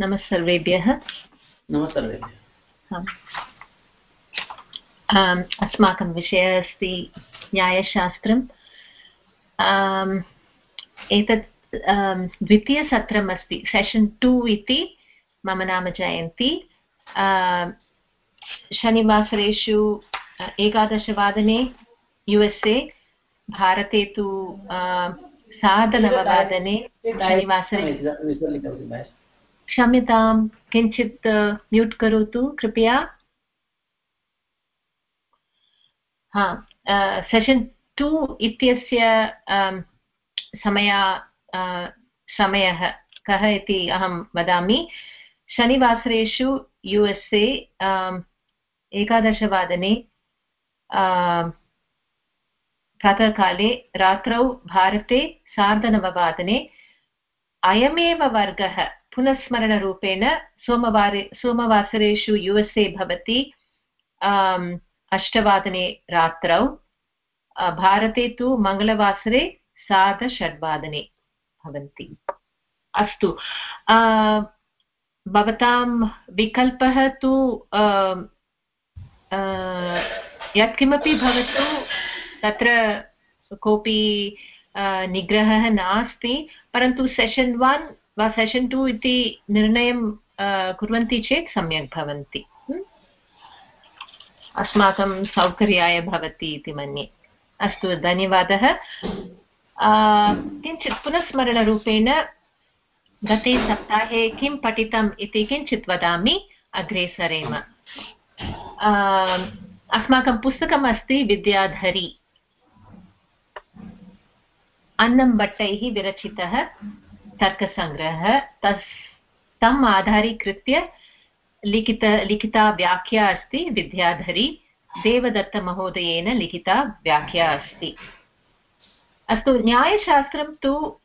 नमः सर्वेभ्यः नमः सर्वेभ्यः अस्माकं विषयः अस्ति न्यायशास्त्रम्। एतत् द्वितीयसत्रम् अस्ति सेशन् टु इति मम नाम जयन्ती। शनिवासरेषु एकादशवादने यु एस् ए भारते तु सार्धनववादने शनिवासरे क्षम्यतां, किञ्चित् म्यूट् करोतु, कृपया। हा सेशन् टु इत्यस्य समया समयः कः इति अहं वदामि। शनिवासरेषु यु एस् ए एकादशवादने प्रातःकाले, रात्रौ, भारते, सार्धनववादने, अयमेव वर्गः पुनस्मरणरूपेण सोमवारे सोमवासरेषु यु एस् ए भवति अष्टवादने रात्रौ भारते तु मङ्गलवासरे सार्धषड्वादने भवन्ति। अस्तु भवतां विकल्पः तु यत्किमपि भवतु, तत्र कोऽपि निग्रहः नास्ति, परन्तु सेशन् वन् वा सेशन् टु इति निर्णयं कुर्वन्ति चेत् सम्यक् भवन्ति। अस्माकं सौकर्याय भवति इति मन्ये। अस्तु, धन्यवादः। किञ्चित् पुनस्मरणरूपेण गते सप्ताहे किं पठितम् इति किञ्चित् वदामि अग्रे सरेम। अस्माकं पुस्तकम् अस्ति विद्याधरी। अन्नं भट्टैः विरचितः। तर्कसङ्ग्रहः तस्, तम् आधारीकृत्य लिखित, लिखिता व्याख्या अस्ति, विद्याधरी देवदत्तमहोदयेन लिखिता व्याख्या अस्ति। अस्तु, न्यायशास्त्रं तु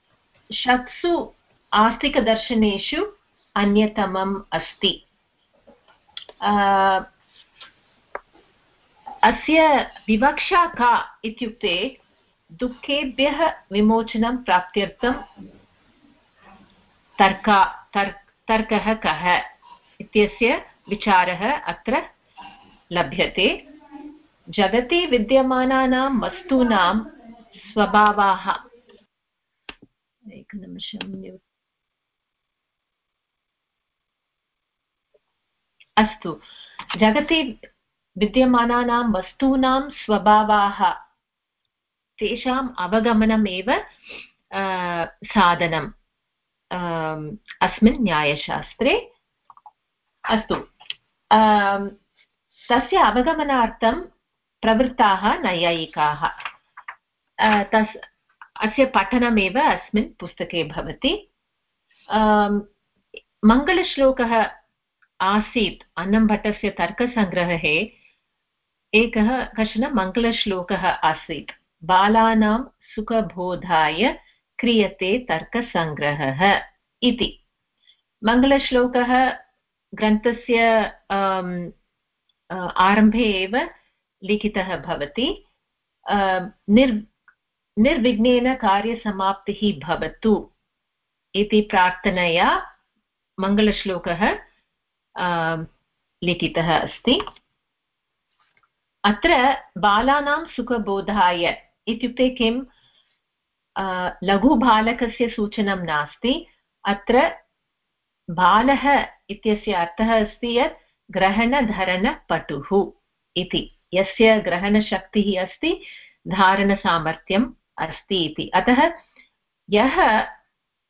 षट्सु आस्तिकदर्शनेषु अन्यतमम् अस्ति। अस्य विवक्षा का इत्युक्ते दुःखेभ्यः विमोचनं प्राप्त्यर्थं तर्का तर् तर्कः कः इत्यस्य विचारः अत्र लभ्यते। जगति विद्यमानानां वस्तूनां स्वभावाः। एकनिमिषं अस्तु। जगति विद्यमानानां वस्तूनां स्वभावाः। तेषाम् अवगमनमेव साधनम्। अस्मिन् न्यायशास्त्रे अस्तु। तस्य अवगमनार्थं प्रवृत्ताः नैयायिकाः। तस्, अस्य पठनमेव अस्मिन् पुस्तके भवति। मङ्गलश्लोकः आसीत् अन्नम्भट्टस्य तर्कसङ्ग्रहे, एकः कश्चन मङ्गलश्लोकः आसीत्। बालानां सुखबोधाय क्रियते तर्कसङ्ग्रहः इति। मङ्गलश्लोकः ग्रन्थस्य आरम्भे एव लिखितः भवति। निर्, निर्विघ्नेन कार्यसमाप्तिः भवतु इति प्रार्थनया मङ्गलश्लोकः लिखितः अस्ति। अत्र बालानां सुखबोधाय इत्युक्ते किं लघुबालकस्य सूचनं नास्ति। अत्र बालः इत्यस्य अर्थः अस्ति यत् ग्रहणधरणपटुः इति। यस्य ग्रहणशक्तिः अस्ति, धारणसामर्थ्यम् अस्ति इति। अतः यः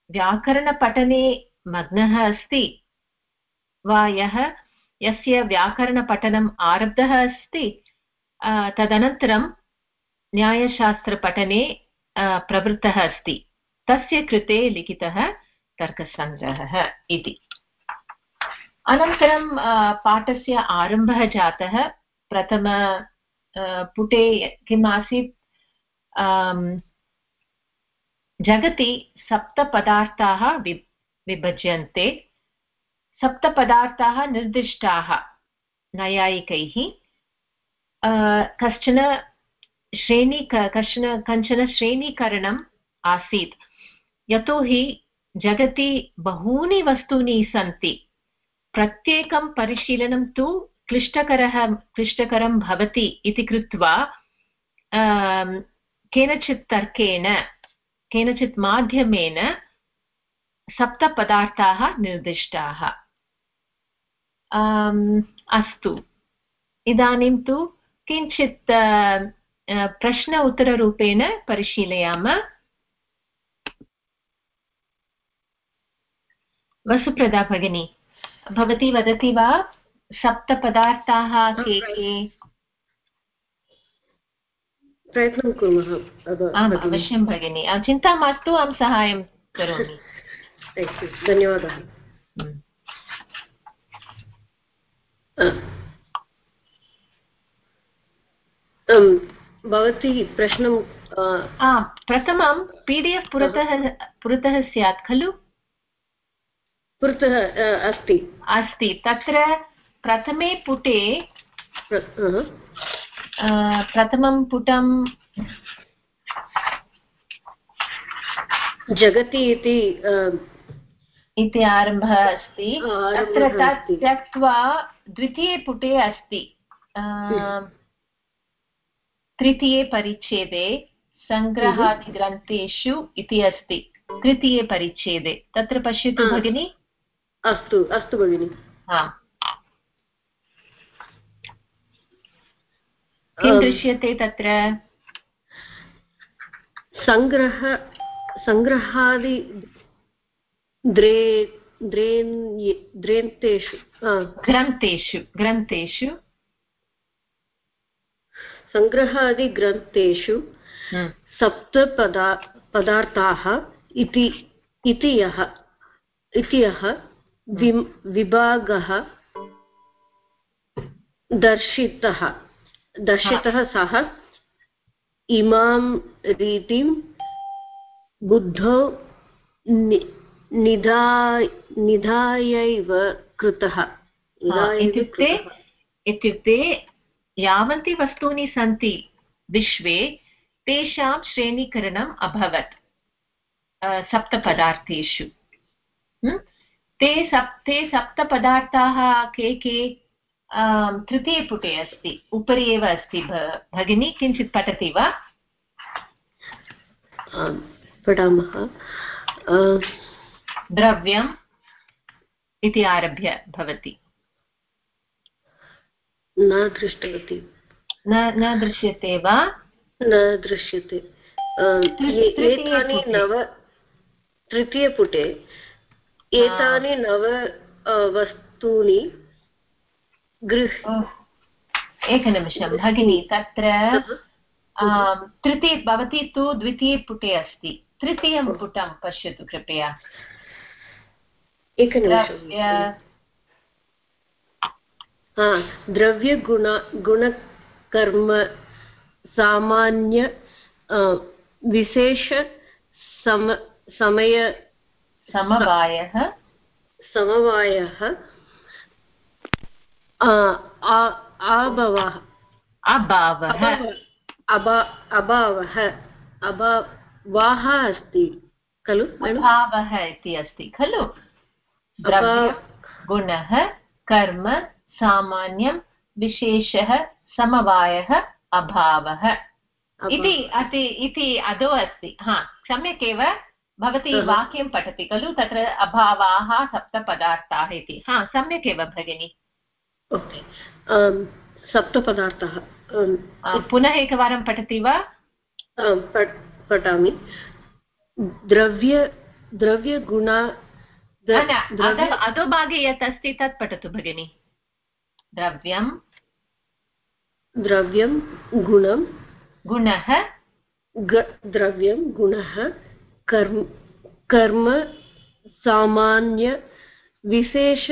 व्याकरणपठने मग्नः अस्ति वा यः यस्य व्याकरणपठनम् आरब्धः अस्ति तदनन्तरं न्यायशास्त्रपठने प्रवृत्तः अस्ति। तस्य कृते लिखितः तर्कसङ्ग्रहः इति। अनन्तरं पाठस्य आरम्भः जातः प्रथम पुटे किम् आसीत्? जगति सप्तपदार्थाः वि, विभज्यन्ते। सप्तपदार्थाः निर्दिष्टाः, नैयायिकैः। कश्चन श्रेणी कश्चन, कञ्चन श्रेणीकरणम् आसीत्। यतोहि जगति बहूनि वस्तूनि सन्ति। प्रत्येकं परिशीलनं तु क्लिष्टकरः, क्लिष्टकरं भवति इति कृत्वा केनचित् तर्केण, केनचित् माध्यमेन सप्तपदार्थाः निर्दिष्टाः। अस्तु। इदानीं तु किञ्चित् प्रश्न उत्तररूपेण परिशीलयामः। वसुप्रदा भगिनी भवती वदति वा? सप्तपदार्थाः के के? प्रयत्नं कुर्मः आम् अवश्यं भगिनि। चिन्ता मास्तु अहं साहाय्यं करोमि। धन्यवादः। भवती प्रश्नं प्रथमं पी डि एफ् पुरतः पुरतः स्यात् खलु? पुरतः अस्ति। अस्ति। तत्र प्रथमे पुटे प्रथमं पुटं जगति इति इति आरम्भः अस्ति। तत्र तत् त्यक्त्वा द्वितीये पुटे अस्ति। तृतीये परिच्छेदे सङ्ग्रहादिग्रन्थेषु इति अस्ति। तृतीये परिच्छेदे। तत्र पश्यतु भगिनि। अस्तु अस्तु भगिनि। किं दृश्यते तत्र? सङ्ग्रह सङ्ग्रहादि द्रे द्रेन्तेषु ग्रन्थेषु ग्रन्थेषु। सङ्ग्रहादिग्रन्थेषु हम्म। सप्तपदा पदार्थाः इति इति यः इति यः विभागः दर्शितः। दर्शितः सः इमां रीतिं बुद्धौ निधाय निधायैव कृतः। इत्युक्ते इत्युक्ते यावन्ति वस्तूनि सन्ति विश्वे तेषां श्रेणीकरणम् अभवत्। सप्तपदार्थेषु। ते सप् ते सप्तपदार्थाः के के? तृतीयपुटे अस्ति। उपरि एव अस्ति भगिनी किञ्चित् पठति वा? पठामः। द्रव्यम् इति आरभ्य भवति। न दृष्टवती। न न दृश्यते वा? न दृश्यते। एतानि नव तृतीयपुटे एतानि नव वस्तूनि गृह एकनिमिषं। भगिनि तत्र तृतीय भवती तु द्वितीयपुटे अस्ति। तृतीयं पुटं पश्यतु कृपया। एकनिमिषं द्रव्यगुण गुणकर्म सामान्य विशेष सम समय समवायः। समवायः अभावः। अभावः। अभावः। अभावाः अस्ति। खलु अभावः इति अस्ति। खलु? गुणः कर्म सामान्यं विशेषः समवायः अभावः। इति अति इति अधो अस्ति। हा सम्यक् एव भवती वाक्यं पठति खलु? तत्र अभावाः सप्तपदार्थाः इति। हा सम्यक् एव भगिनि। ओके। सप्तपदार्थः। पुनः एकवारं पठति वा? पठामि। द्रव्य द्रव्यगुण अधोभागे यत् अस्ति तत् पठतु भगिनि। द्रव्यं द्रव्यं गुणं गुणः द्रव्यं गुणः कर्म कर्म सामान्य विशेष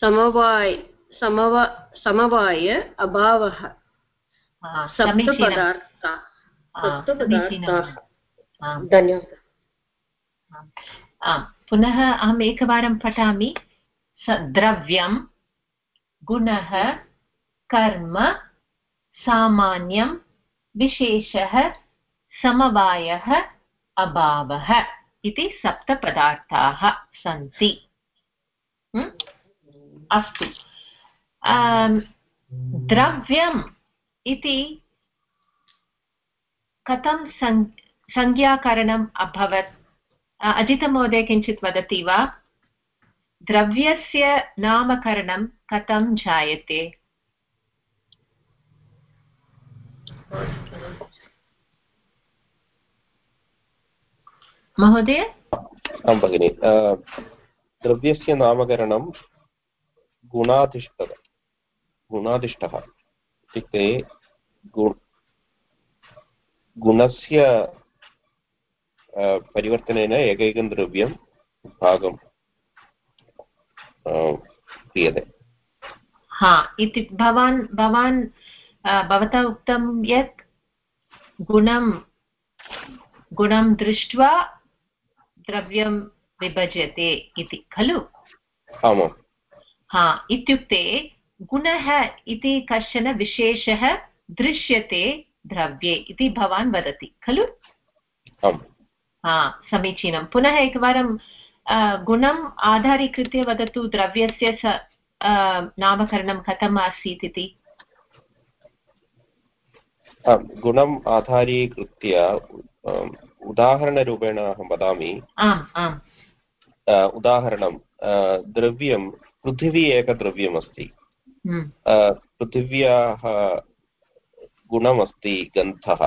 समवाय समवा समवाय अभावः। सप्तपदार्थाः। सप्तपदार्थाः। धन्यवादः। पुनः अहम् एकवारं पठामि। द्रव्यं गुणः, कर्म, सामान्यं, विशेषः, समवायः, अभावः इति सप्तपदार्थाः सन्ति। अस्तु। द्रव्यम् इति कथं संज्ञाकरणम् अभवत्? अजितमहोदय किञ्चित् वदति वा? द्रव्यस्य नामकरणं कथं जायते? महोदय? आं भगिनि द्रव्यस्य नामकरणं गुणाधिष्ठः गुणाधिष्ठः इत्युक्ते गुणस्य परिवर्तनेन एकैकं द्रव्यं भागं क्रियते। हा इति भवान् भवान् भवता उक्तं यत् गुणं गुणं दृष्ट्वा द्रव्यं विभज्यते इति खलु? हा इत्युक्ते गुणः इति कश्चन विशेषः दृश्यते द्रव्ये इति भवान् वदति खलु? हा समीचीनं। पुनः एकवारं गुणम् आधारीकृत्य वदतु द्रव्यस्य स नामकरणं कथम् आसीत् इति गुणम् आधारीकृत्य उदाहरणरूपेण अहं वदामि उदाहरणं द्रव्यं पृथिवी एकद्रव्यमस्ति हम्म। पृथिव्याः गुणमस्ति गन्धः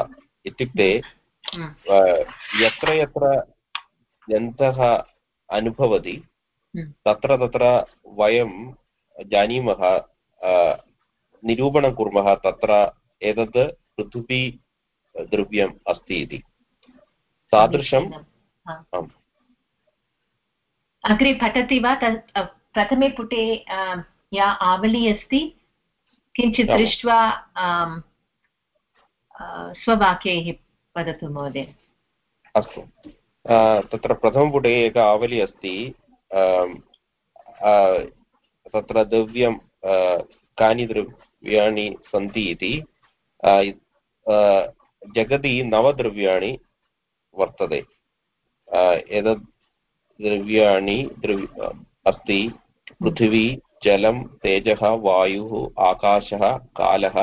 इत्युक्ते हम्म। यत्र यत्र गन्धः अनुभवति हम्म। तत्र तत्र वयं जानीमः निरूपणं कुर्मः तत्र एतत् पृथिवी द्रव्यम् अस्ति इति। तादृशम् अग्रे पठति वा? प्रथमे पुटे या आवली अस्ति? किञ्चित् दृष्ट्वा स्ववाक्यैः वदतु महोदय। अस्तु। तत्र प्रथमपुटे एका आवली अस्ति। तत्र द्रव्यं कानि द्रव्याणि सन्ति इति जगति नवद्रव्याणि वर्तते एतद् द्रव्याणि द्रव्य अस्ति पृथिवी जलं तेजः वायुः आकाशः कालः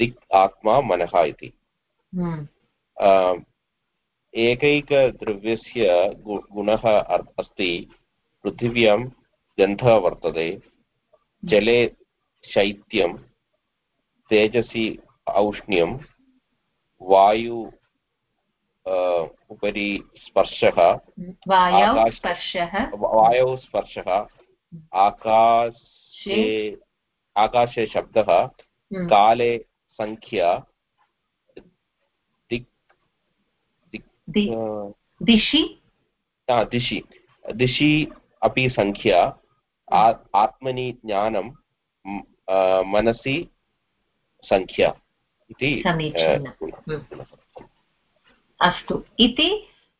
दिक् आत्मा मनः इति हम्म। एकैकद्रव्यस्य गुणः अस्ति पृथिव्यां गन्धः वर्तते जले शैत्यं तेजसि औष्ण्यं वायु उपरि स्पर्शः वायौ स्पर्शः। आकाशे आकाशे शब्दः हम्म। काले सङ्ख्या दिक् दिशि? दिशि। दिशि अपि सङ्ख्या आत्मनि ज्ञानं मनसि सङ्ख्या इति हम्म। अस्तु। इति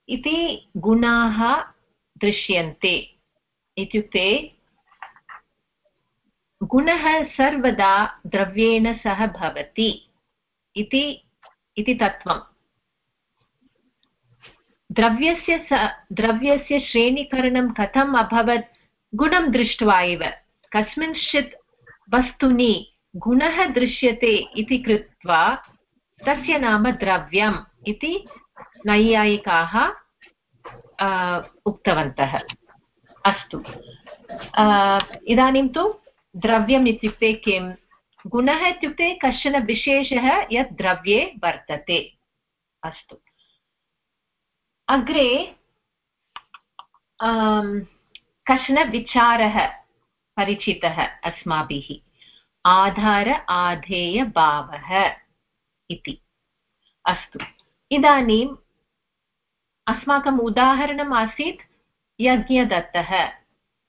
इति गुणाः दृश्यन्ते इत्युक्ते गुणः सर्वदा द्रव्येण सह भवति इति इति तत्त्वम्। द्रव्यस्य स द्रव्यस्य श्रेणीकरणं कथम् अभवत् गुणं दृष्ट्वा एव कस्मिंश्चित् वस्तुनि गुणः दृश्यते इति कृत्वा तस्य नाम द्रव्यम् इति नैयायिकाः उक्तवन्तः। अस्तु। इदानीं तु द्रव्यम् इत्युक्ते किं? गुणः इत्युक्ते कश्चन विशेषः यत् द्रव्ये वर्तते। अस्तु। अग्रे कश्चन विचारः, परिचितः अस्माभिः। आधार आधेयभावः इति। अस्तु। इदानीम् अस्माकम् उदाहरणम् आसीत् यज्ञदत्तः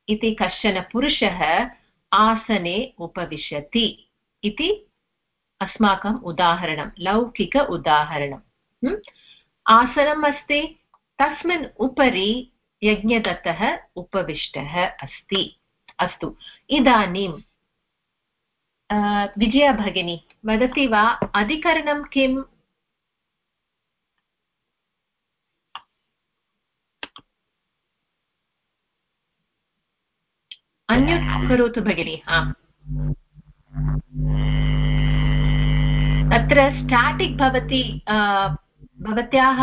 इति कश्चन पुरुषः आसने उपविशति इति अस्माकम् उदाहरणं, लौकिक उदाहरणम्। आसनम् अस्ति, तस्मिन् उपरि यज्ञदत्तः उपविष्टः अस्ति। अस्तु, इदानीं विजया भगिनी, वदति वा, अधिकरणं किम्? अन्यत् करोतु भगिनि तत्र स्टाटिक् भवति भवत्याः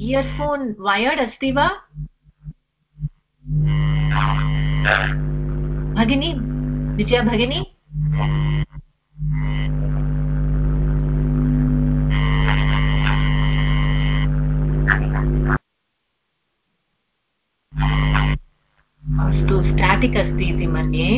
इयर्फोन् वयर्ड् अस्ति वा? भगिनी विजया भगिनी अस्तु स्टाटिक् अस्ति इति मन्ये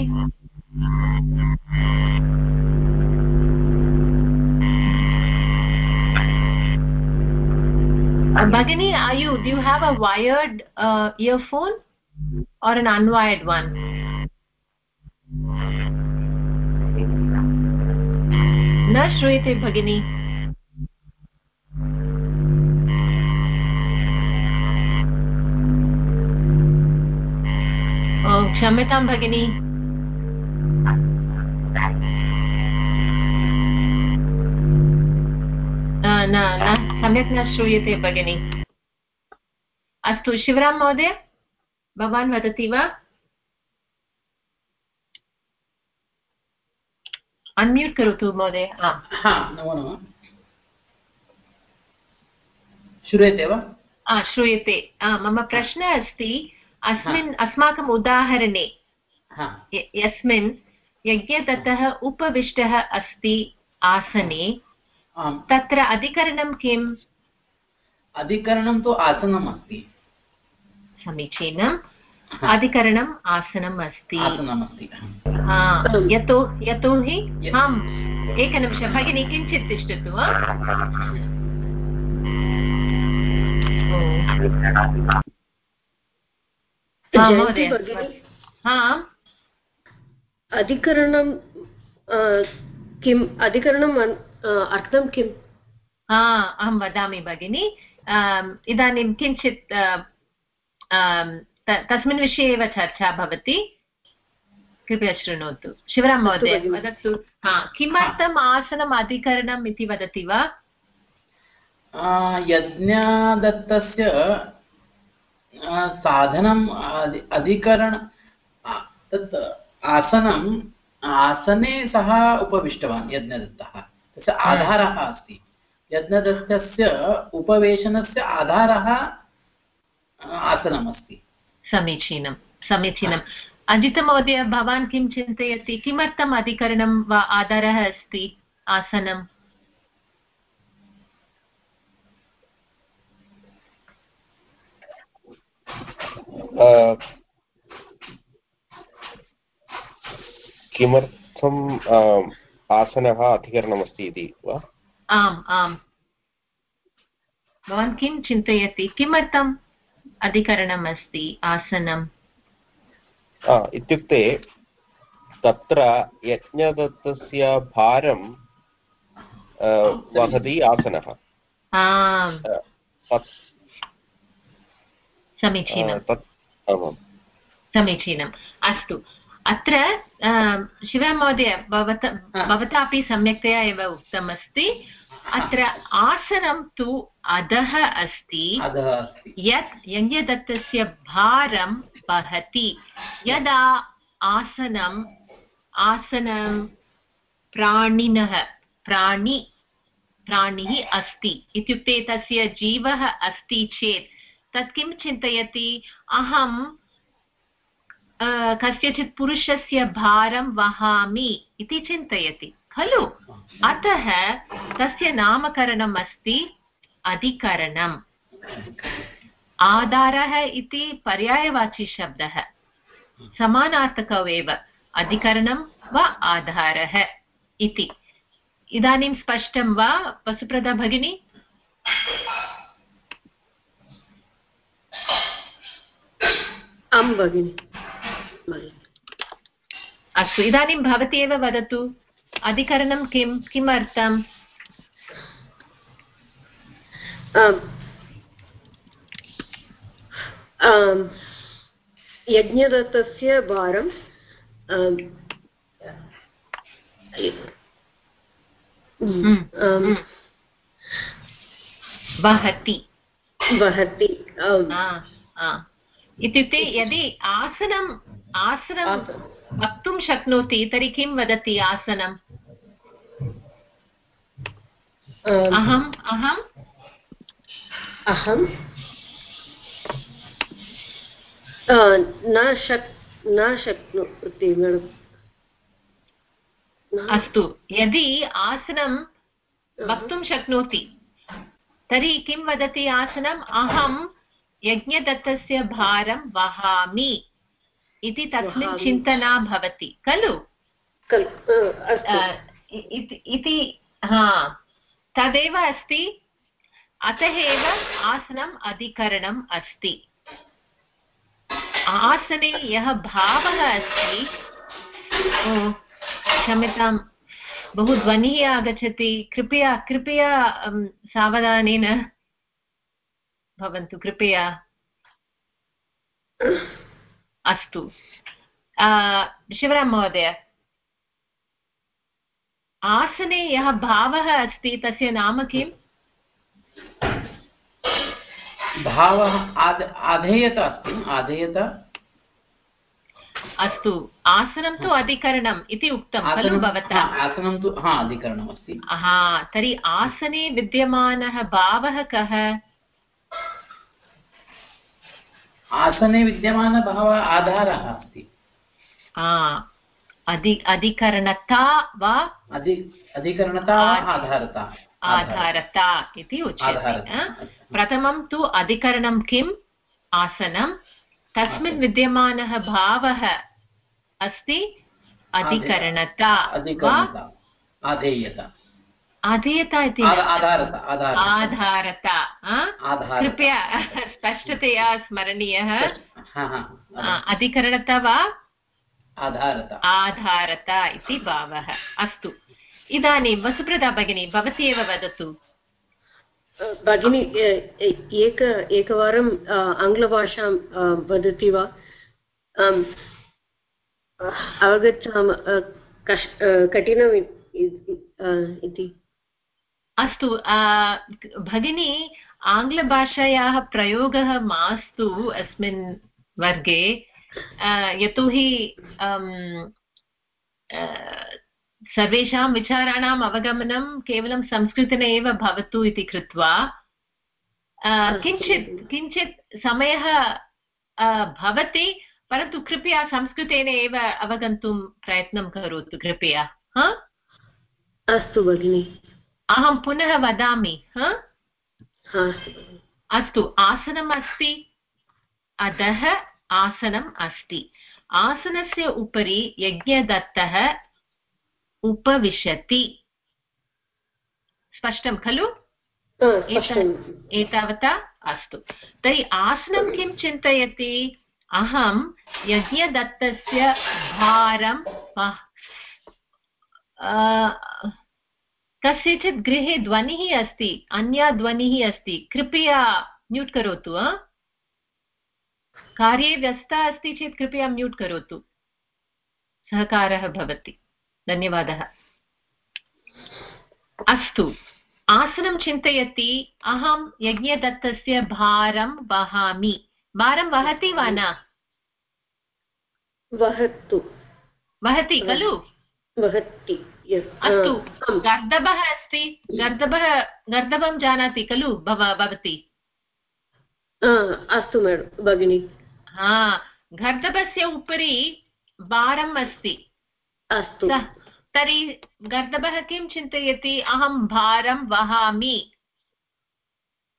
Bhagini, are you, do you have a wired uh, earphone or an unwired one? न श्रूयते भगिनी। क्षम्यतां भगिनी। न न सम्यक् न श्रूयते भगिनि। अस्तु शिवरां महोदय। भवान् वदति वा? अन्म्यूट् करोतु महोदय। नमो नमः। श्रूयते वा? श्रूयते। मम प्रश्नः अस्ति अस्मिन् अस्माकम् उदाहरणे यस्मिन् यज्ञदत्तः उपविष्टः अस्ति आसने तत्र अधिकरणं किम्? अधिकरणं तु आसनम् अस्ति समीचीनम् अधिकरणम् आसनम् अस्ति यतो यतोहि आम् एकनिमिषं भगिनी किञ्चित् तिष्ठतु अधिकरणं किम् अधिकरणम् अर्थं किम्? अहं वदामि भगिनि। इदानीं किञ्चित् तस्मिन् विषये एव चर्चा भवति। कृपया शृणोतु। शिवरां महोदय वदतु। किमर्थम् आसनम् अधिकरणम् इति वदति वा? यज्ञदत्तस्य साधनम् अधिकरण तत् आसनम् आसने सः उपविष्टवान् यज्ञदत्तः। तस्य आधारः अस्ति। यज्ञदत्तस्य उपवेशनस्य आधारः आसनमस्ति। समीचीनं समीचीनम् अजितमहोदय भवान् किं चिन्तयति? किमर्थम् अधिकरणं वा आधारः अस्ति आसनम्? किमर्थम् आसनः अधिकरणमस्ति इति वा? आम् आम्। भवान् किं चिन्तयति? किमर्थम्? अधिकरणम् अस्ति आसनम् इत्युक्ते तत्र यज्ञदत्तस्य भारं वहति आसनः। समीचीनं समीचीनम्। अस्तु। अत्र शिवमहोदय भवत भवता अपि सम्यक्तया एव उक्तमस्ति। अत्र आसनं तु अधः अस्ति। यत् यज्ञदत्तस्य भारं वहति। यदा आसनम् आसनं प्राणिनः प्राणि प्राणिः अस्ति। इत्युक्ते तस्य जीवः अस्ति चेत्। तत् किं चिन्तयति? अहं कस्यचित् पुरुषस्य भारं वहामि इति चिन्तयति, खलु? अतः तस्य नामकरणम् अस्ति अधिकरणम्। आधारः इति पर्यायवाची समानार्थकौ एव अधिकरणं वा आधारः इति। इदानीं स्पष्टं वा, वसुप्रदा भगिनी? आं भगिनि। अस्तु इदानीं भवती एव वदतु अधिकरणं किं किमर्थम्? यज्ञदत्तस्य भारं। वहति। वहति इत्युक्ते यदि आसनं आसनं। वक्तुं शक्नोति तर्हि किं वदति आसनम् अहम् अहम्? अहम्? अहं न शक् न शक्नोति मेडम्। अस्तु यदि आसनं वक्तुं शक्नोति तर्हि किं वदति आसनम्? अहं यज्ञदत्तस्य भारं वहामि इति तस्मिन् चिन्तना भवति खलु? इति- हा। तदेव अस्ति। अतः एव आसनम् अधिकरणम् अस्ति। आसने यः भावः अस्ति क्षम्यतां बहु ध्वनिः आगच्छति। कृपया कृपया सावधानेन भवन्तु कृपया। अस्तु। अ, शिवरां महोदय आसने यः भावः अस्ति तस्य नाम किम्? भावः आद आधेयता अस्ति आधेयता। अस्तु आसनं तु अधिकरणम् इति उक्तं खलु भवता? आसनं तु हा अधिकरणम् अस्ति हा तर्हि आसने विद्यमानः भावः कः? आसने विद्यमानभावः आधारः अस्ति। अधि अधिकरणता वा? अधि अधिकरणता आधारता? आधारता इति उच्यते। प्रथमं तु अधिकरणं किम् आसनं। तस्मिन् विद्यमानः भावः अस्ति? अधिकरणता वा? अधिकरणता। आधेयता। अधीयता इति आधारता कृपया स्पष्टतया स्मरणीयः। हा हा अधिकरणता वा? आधारता। आधारता इति भावः। अस्तु। इदानीं वसुप्रदा भगिनी भवती एव वदतु। भगिनी एक एकवारं अ, आङ्ग्लभाषां वदति वा? अवगच्छाम कठिनम् इति। अस्तु भगिनी, आङ्ग्लभाषायाः प्रयोगः मास्तु अस्मिन् वर्गे. यतोहि सर्वेषां विचाराणाम् अवगमनं केवलं संस्कृतेन एव भवतु इति कृत्वा किञ्चित् किञ्चित् समयः भवति, परन्तु कृपया संस्कृतेन एव अवगन्तुं प्रयत्नं करोतु, कृपया, हा? अस्तु, भगिनि। अहं पुनः वदामि अस्तु आसनम् अस्ति अधः आसनम् अस्ति। आसनस्य उपरि यज्ञदत्तः उपविशति। स्पष्टं खलु? एतावता अस्तु। तर्हि आसनं किं चिन्तयति? अहं यज्ञदत्तस्य भारं कस्यचित् गृहे ध्वनिः अस्ति अन्या ध्वनिः अस्ति। कृपया म्यूट् करोतु? कार्ये व्यस्ता अस्ति चेत् कृपया म्यूट् करोतु। सहकारः भवति। धन्यवादः। अस्तु आसनं चिन्तयति। अहं यज्ञदत्तस्य भारं वहामि। भारं वहति वा न? वहतु। वहति खलु? वहति. अस्तु। गर्दभः अस्ति गर्दभः गर्दभं जानाति खलु भव भवती? अस्तु मेडम् भगिनि। हा गर्दभस्य उपरि भारम् अस्ति। अस्तु। तर्हि गर्दभः किं चिन्तयति? अहं भारं वहामि।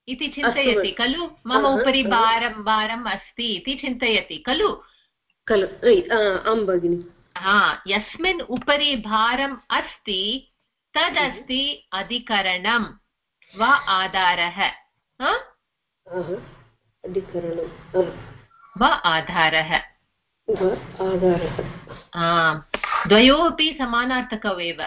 इति चिन्तयति खलु? मम उपरि भारं भारम् अस्ति इति चिन्तयति खलु? खलु। आं भगिनि। यस्मिन् उपरि भारम् अस्ति तदस्ति अधिकरणं वा आधारः। वा आधारः। द्वयोः समानार्थकौ एव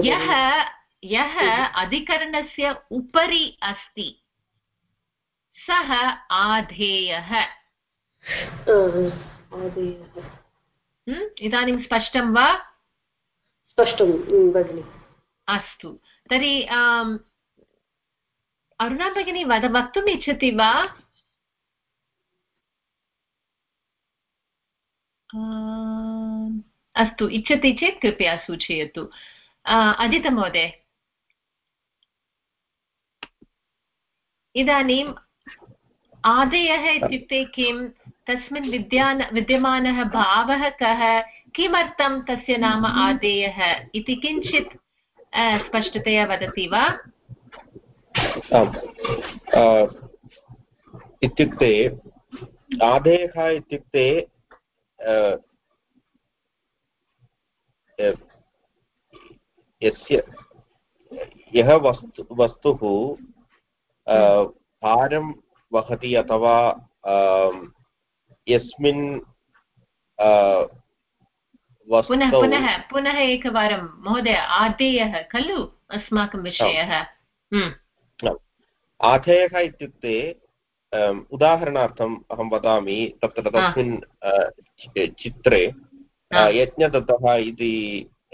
यः यः अधिकरणस्य उपरि अस्ति सः आधेयः? इदानीं स्पष्टं वा? स्पष्टं भगिनि। अस्तु। तर्हि अरुणा भगिनी वद वक्तुम् इच्छति वा? अस्तु इच्छति चेत् कृपया सूचयतु। अदितमहोदय इदानीम् आदयः इत्युक्ते किं तस्मिन् विद्यान, विद्यमानः भावः कः? किमर्थं तस्य नाम आदेयः? इति किञ्चित् स्पष्टतया वदति वा? इत्युक्ते, आदेयः इत्युक्ते यस्य, यः वस्तु, वस्तुः भारं वहति अथवा यस्मिन् पुनः पुनः पुनः एकवारं महोदय आदेयः खलु अस्माकं विषयः? हम्म, आधेयः इत्युक्ते उदाहरणार्थम् अहं वदामि तत्र तस्मिन् चित्रे। यज्ञदत्तः इति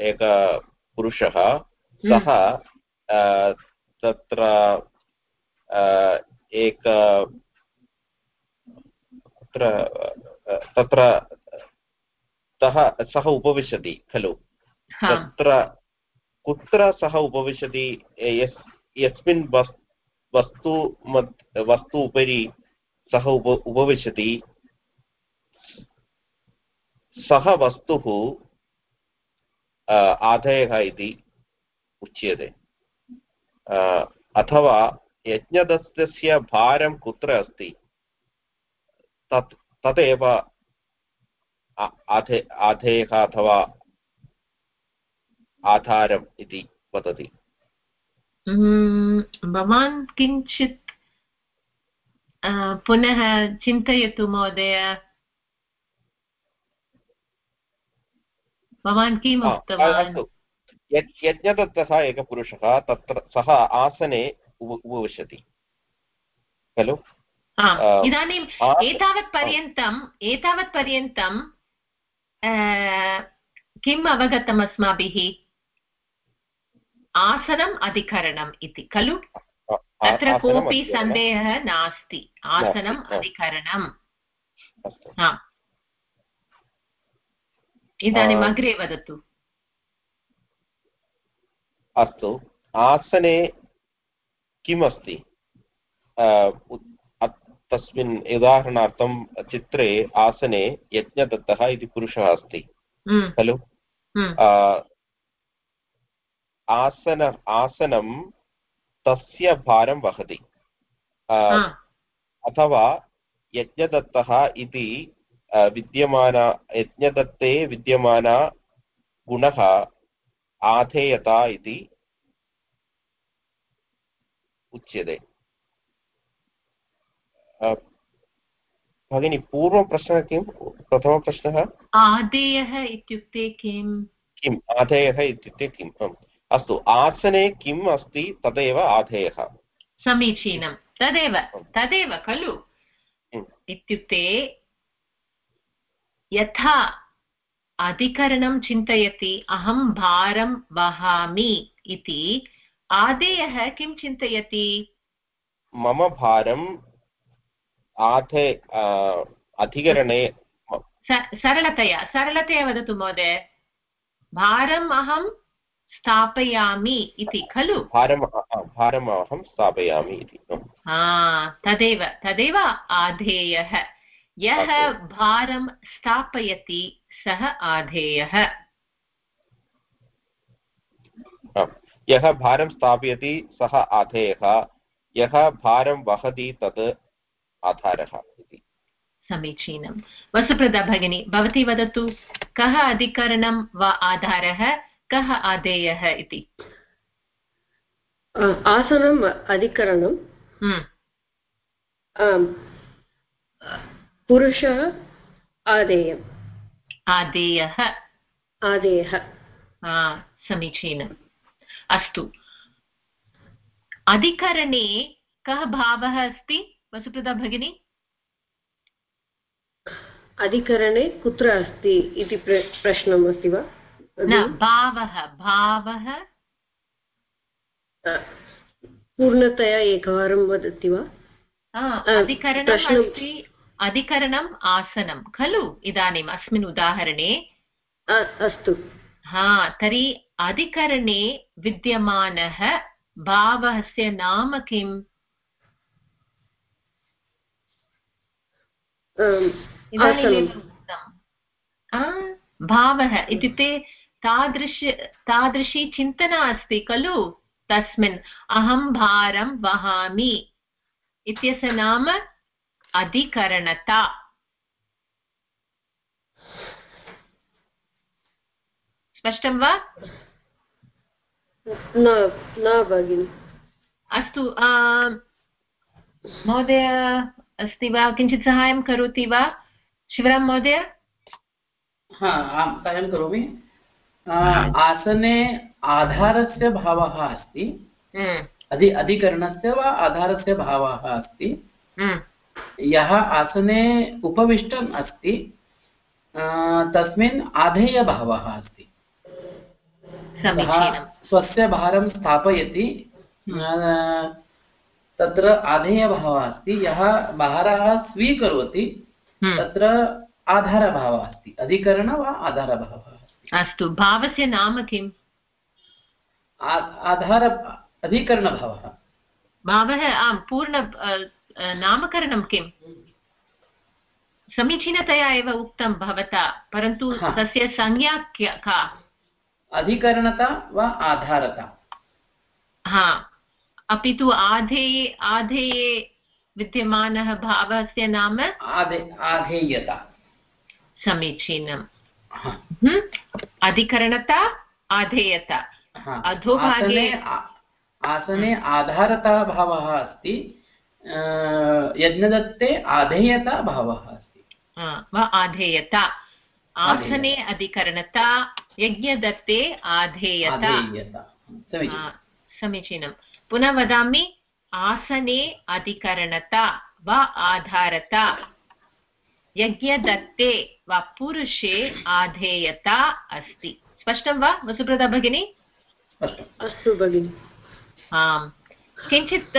एकः पुरुषः सः तत्र एक तत्र तत्र सः सः उपविशति खलु? तत्र कुत्र सः उपविशति यस् यस्मिन् वस् वस्तु मत् वस्तु उपरि सः उप उपविशति सः वस्तुः आधयः इति उच्यते। अथवा यज्ञदत्तस्य भारं कुत्र अस्ति? तत् तदेव आधे आधेयः अथवा आधारम् इति वदति। हम्म, भवान् किञ्चित् पुनः चिन्तयतु महोदय। भवान् किम् उक्तवान्? यज्ञदत्तः एकः पुरुषः तत्र सः आसने उप उपविशति खलु? हा, आ, इदानीम् एतावत् पर्यन्तम् एतावत् पर्यन्तं किम् अवगतम् अस्माभिः आसनम् अधिकरणम् इति खलु? तत्र कोऽपि सन्देहः नास्ति आसनम् अधिकरणम्। इदानीम् अग्रे वदतु। अस्तु आसने किम् अस्ति तस्मिन् उदाहरणार्थं चित्रे आसने यज्ञदत्तः इति पुरुषः अस्ति। हम्म, खलु? हम्म, आसन आसनं तस्य भारं वहति। अथवा यज्ञदत्तः इति विद्यमान यज्ञदत्ते विद्यमान गुणः आधेयता इति उच्यते। भगिनी पूर्वप्रश्नः किं? प्रथमप्रश्नः आदेयः इत्युक्ते किम्? किम्? आधेयः इत्युक्ते किम्? आम्. अस्तु आसने किम् अस्ति तदेव आधेयः समीचीनं। तदेव तदेव खलु। हम्म. इत्युक्ते यथा अधिकरणं चिन्तयति अहं भारं वहामि इति आदेयः किं चिन्तयति? मम भारम् अ, अधिकरणे सरलतया सरलतया वदतु महोदय भारम् अहं स्थापयामि इति खलु भारम् भारम् अहं स्थापयामि इति. हा तदेव तदेव आधेयः यः. भारं स्थापयति सः आधेयः यः भारं स्थापयति सः आधेयः यः भारं वहति तत् आधारः इति। समीचीनं वसुप्रदा भगिनी भवती वदतु कः अधिकरणं वा आधारः कः आधेयः इति? आसनम् अधिकरणं? हम्म, पुरुषः आदेयम्। आदेयः। आदेयः। समीचीनम्। अस्तु। अधिकरणे कः भावः अस्ति? वसुप्रदा भगिनी? अधिकरणे कुत्र अस्ति इति प्रश्नम् अस्ति वा? न भावः भावः। पूर्णतया एकवारं वदति वा? अधिकरणम् आसनं खलु? इदानीम् अस्मिन् उदाहरणे। अस्तु। हा तर्हि अधिकरणे विद्यमानः भावस्य नाम किम् अम्, इदानीमेव आसनं उक्तम् आ, भावः इत्युक्ते तादृश तादृशी चिन्तना अस्ति खलु? तस्मिन् अहं भारं वहामि इत्यस्य नाम अधिकरणता। स्पष्टं वा? न न भगिनि। अस्तु महोदय अस्ति वा? किञ्चित् सहायं करोति वा? शिवरां महोदय? हा आं साहाय्यं करोमि। आसने आधारस्य भावः अस्ति। हम्म, अधि अधिकरणस्य वा आधारस्य भावः अस्ति? हम्म, यः आसने उपविष्टम् अस्ति तस्मिन् आधेयभावः अस्ति। स्वस्य भारं स्थापयति तत्र आधेयभावः अस्ति यः भारः स्वीकरोति हम्म, तत्र आधारभावः अस्ति अधिकरण वा आधारभावः अस्ति अस्तु भावस्य नाम किम् आधार अधिकरणभावः। भावः आम् पूर्ण नामकरणं किम् समीचीनतया एव उक्तं भवता परन्तु तस्य संज्ञा का? अधिकरणता वा आधारता? हा। अपि तु आधेये आधेये विद्यमानः भावस्य नाम? आधे आधेयता। समीचीनं हा, हम्म? अधिकरणता आधेयता। अधोभागे- आसने आधारता भावः अस्ति यज्ञदत्ते आधेयता भावः अस्ति। वा आधेयता। आसने अधिकरणता यज्ञदत्ते आधेयता। आधेयता। समीचीनं हा, समीचीनं पुनः वदामि आसने अधिकरणता वा आधारता। यज्ञदत्ते वा पुरुषे आधेयता अस्ति। स्पष्टं वा वसुप्रदा भगिनी? अस्तु भगिनि। आम्। किञ्चित्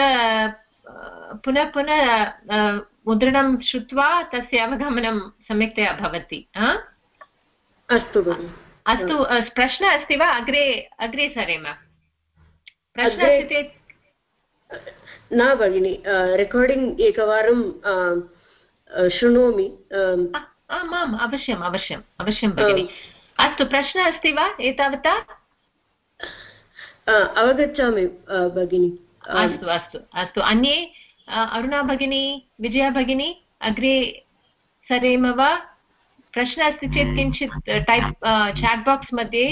पुनः पुनः मुद्रणं श्रुत्वा तस्य अवगमनं सम्यक्तया भवति अस्तु भगिनि। अस्तु प्रश्नः अस्ति वा? अग्रे अग्रे सरेम। प्रश्नः अस्ति चेत् न भगिनि रेकार्डिङ्ग् एकवारं शृणोमि आम् आम् अवश्यम् अवश्यम् अवश्यं भगिनि। अस्तु प्रश्नः अस्ति वा एतावता? अवगच्छामि भगिनि। अस्तु अस्तु अस्तु। अन्ये अरुणा भगिनी विजया भगिनी अग्रे सरेम वा? प्रश्नः अस्ति चेत् किञ्चित् टैप् चाट् बाक्स् मध्ये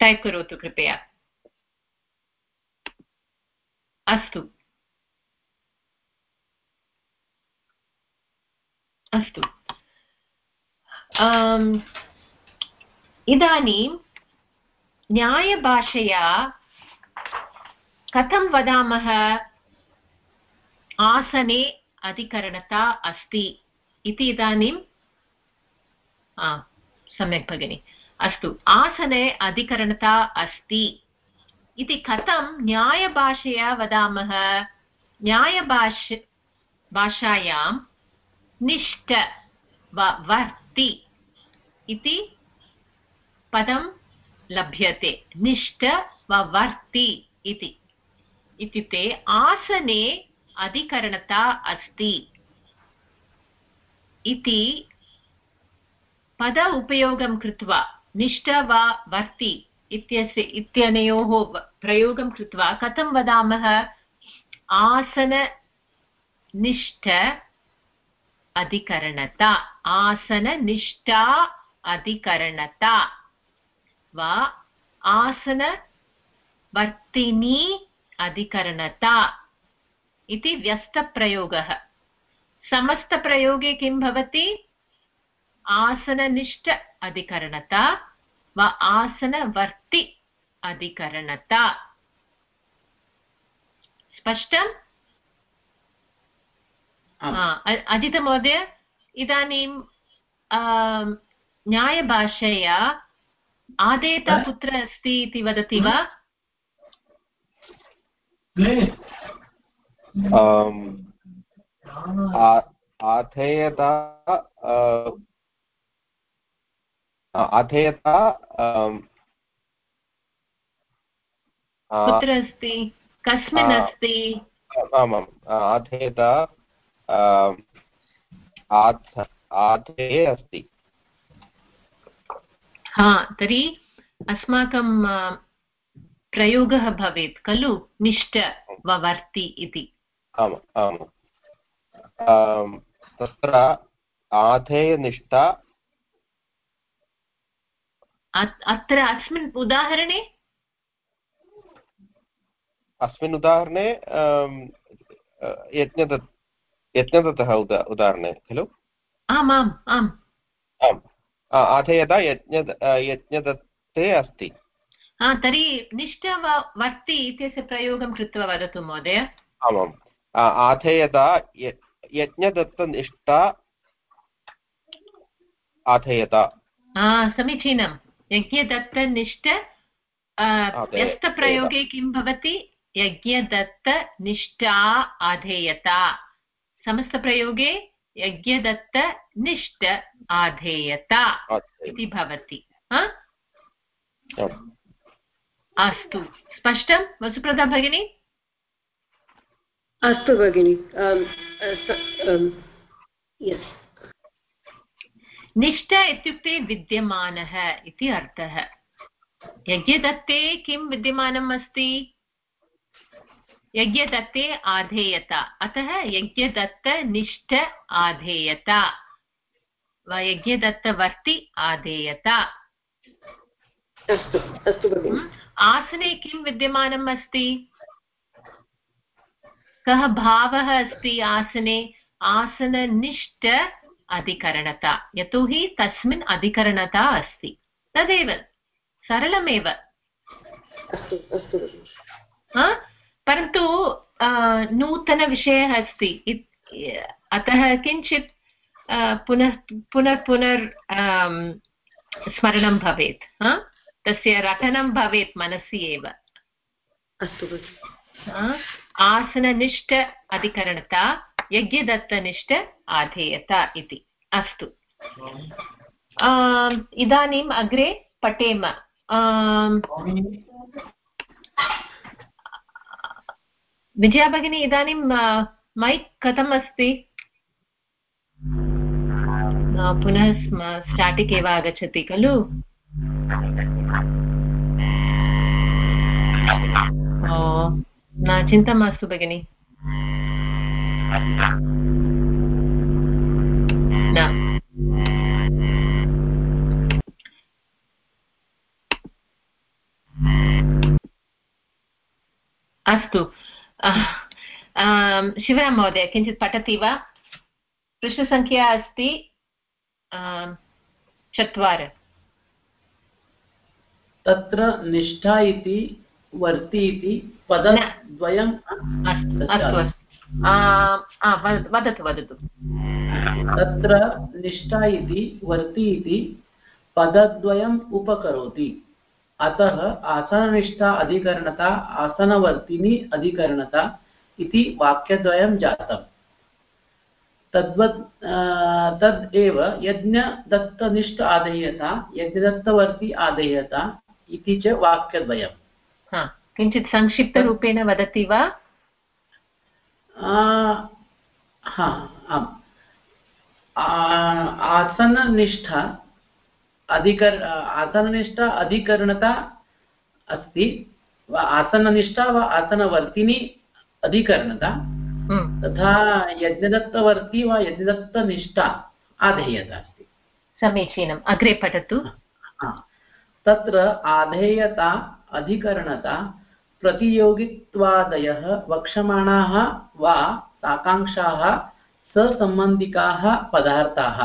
टैप् करोतु कृपया। अस्तु। अस्तु। अम्, इदानीं न्यायभाषया कथं वदामः? आसने अधिकरणता अस्ति इति इदानीं आ, सम्यक् भगिनि। अस्तु आसने अधिकरणता अस्ति। इति कथं न्यायभाषया वदामः? न्यायभाष भाषायां निष्ठ वर्ति इति पदं लभ्यते। निष्ठ वर्ति इति। इत्युक्ते आसने अधिकरणता अस्ति। इति पद उपयोगं कृत्वा निष्ठ वा वर्ति इत्यस्य, इत्यनयोः प्रयोगं कृत्वा कथं वदामः? आसननिष्ठ अधिकरणता। आसननिष्ठा अधिकरणता वा आसनवर्तिनी अधिकरणता इति व्यस्तप्रयोगः। समस्तप्रयोगे किं भवति? आसननिष्ठ अधिकरणता वा आसनवर्ति अधिकरणता। स्पष्टम्। अजितमहोदय इदानीं न्यायभाषया आदेता कुत्र अस्ति इति वदति वा? आधेयता आधेयता कुत्र अस्ति कस्मिन् अस्ति? आमाम् आधेयता आधेये अस्ति। हा तर्हि अस्माकं प्रयोगः भवेत् खलु? निष्ठ ववर्ति इति। आम् आम्। तत्र आधेयनिष्ठा अत्र अस्मिन् उदाहरणे? अस्मिन् उदाहरणे यज्ञदत् यज्ञदत्तः उदा उदाहरणे खलु? आमाम् आम् आम्। आधेयता यज्ञ यज्ञदत्ते अस्ति। तर्हि निष्ठवर्ति इत्यस्य प्रयोगं कृत्वा वदतु महोदय। आमाम्। आधेयता यज्ञदत्तनिष्ठा आधेयता समीचीनं यज्ञदत्तनिष्ठ व्यस्तप्रयोगे किं भवति? यज्ञदत्तनिष्ठा आधेयता। समस्तप्रयोगे यज्ञदत्तनिष्ठ आधेयता इति भवति। अस्तु। स्पष्टं? वसुप्रदा भगिनी? अस्तु भगिनि। निष्ठ इत्युक्ते विद्यमानः इति अर्थः। यज्ञदत्ते किं विद्यमानम् अस्ति? यज्ञदत्ते आधेयता। अतः यज्ञदत्तनिष्ठ आधेयता। वा यज्ञदत्तवर्ति आधेयता। आसने किं विद्यमानम् अस्ति? कः भावः अस्ति आसने? आसननिष्ठ अधिकरणता। यतोहि तस्मिन् अधिकरणता अस्ति। तदेव सरलमेव। परन्तु नूतनविषयः अस्ति। अतः किञ्चित् पुनः पुनः पुनर् स्मरणं भवेत्। तस्य रटनं भवेत् मनसि एव। अस्तु आसननिष्ठ अधिकरणता। यज्ञदत्तनिष्ठ आधेयता इति। अस्तु। इदानीम् अग्रे पठेम विजया भगिनी इदानीं मैक् कथम् अस्ति? पुनः स्टाटिक् एव आगच्छति खलु? न चिन्ता मास्तु भगिनि। अस्तु। शिवरां महोदय किञ्चित् पठति वा? पृष्ठसङ्ख्या अस्ति चत्वारि। तत्र निष्ठा इति वर्ति इति पदद्वयम् अस्तु। वदतु वदतु तत्र निष्ठा इति वर्ति इति पदद्वयम् उपकरोति अतः आसननिष्ठा अधिकरणता आसनवर्तिनी अधिकरणता इति वाक्यद्वयं जातम् तद्वत् तद् एव यज्ञदत्तनिष्ठ आदेयता यज्ञदत्तवर्ति आदेयता इति च वाक्यद्वयम् किञ्चित् संक्षिप्तरूपेण वदति वा हा आम्। आसननिष्ठा अधिकर आसननिष्ठा अधिकरणता अस्ति आसननिष्ठा वा आसनवर्तिनी अधिकरणता हम्म। तथा यज्ञदत्तवर्ती वा यज्ञदत्तनिष्ठा आधेयता अस्ति। समीचीनम्। अग्रे पठतु। तत्र आधेयता अधिकरणता प्रतियोगित्वादयः वक्षमाणाः वा साकाङ्क्षाः ससम्बन्धिकाः पदार्थाः।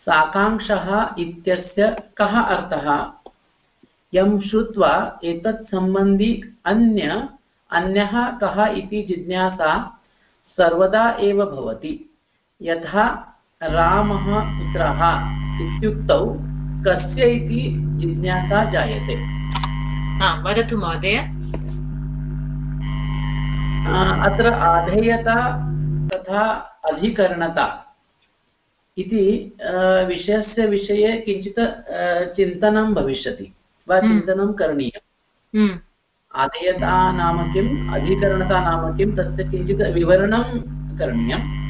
साकाङ्क्षः इत्यस्य कः अर्थः? यं श्रुत्वा एतत् सम्बन्धि अन्य, अन्यः कः इति जिज्ञासा सर्वदा एव भवति। यथा, रामः पुत्रः इत्युक्तौ कस्य इति जिज्ञासा जायते। वदतु महोदय। अत्र आधेयता तथा अधिकरणता इति विषयस्य विषये किञ्चित् चिन्तनं भविष्यति वा हम्म। चिन्तनं करणीयम्। हम्म, आधेयता नाम किम् अधिकरणता नाम किं तस्य किञ्चित् विवरणं करणीयम्।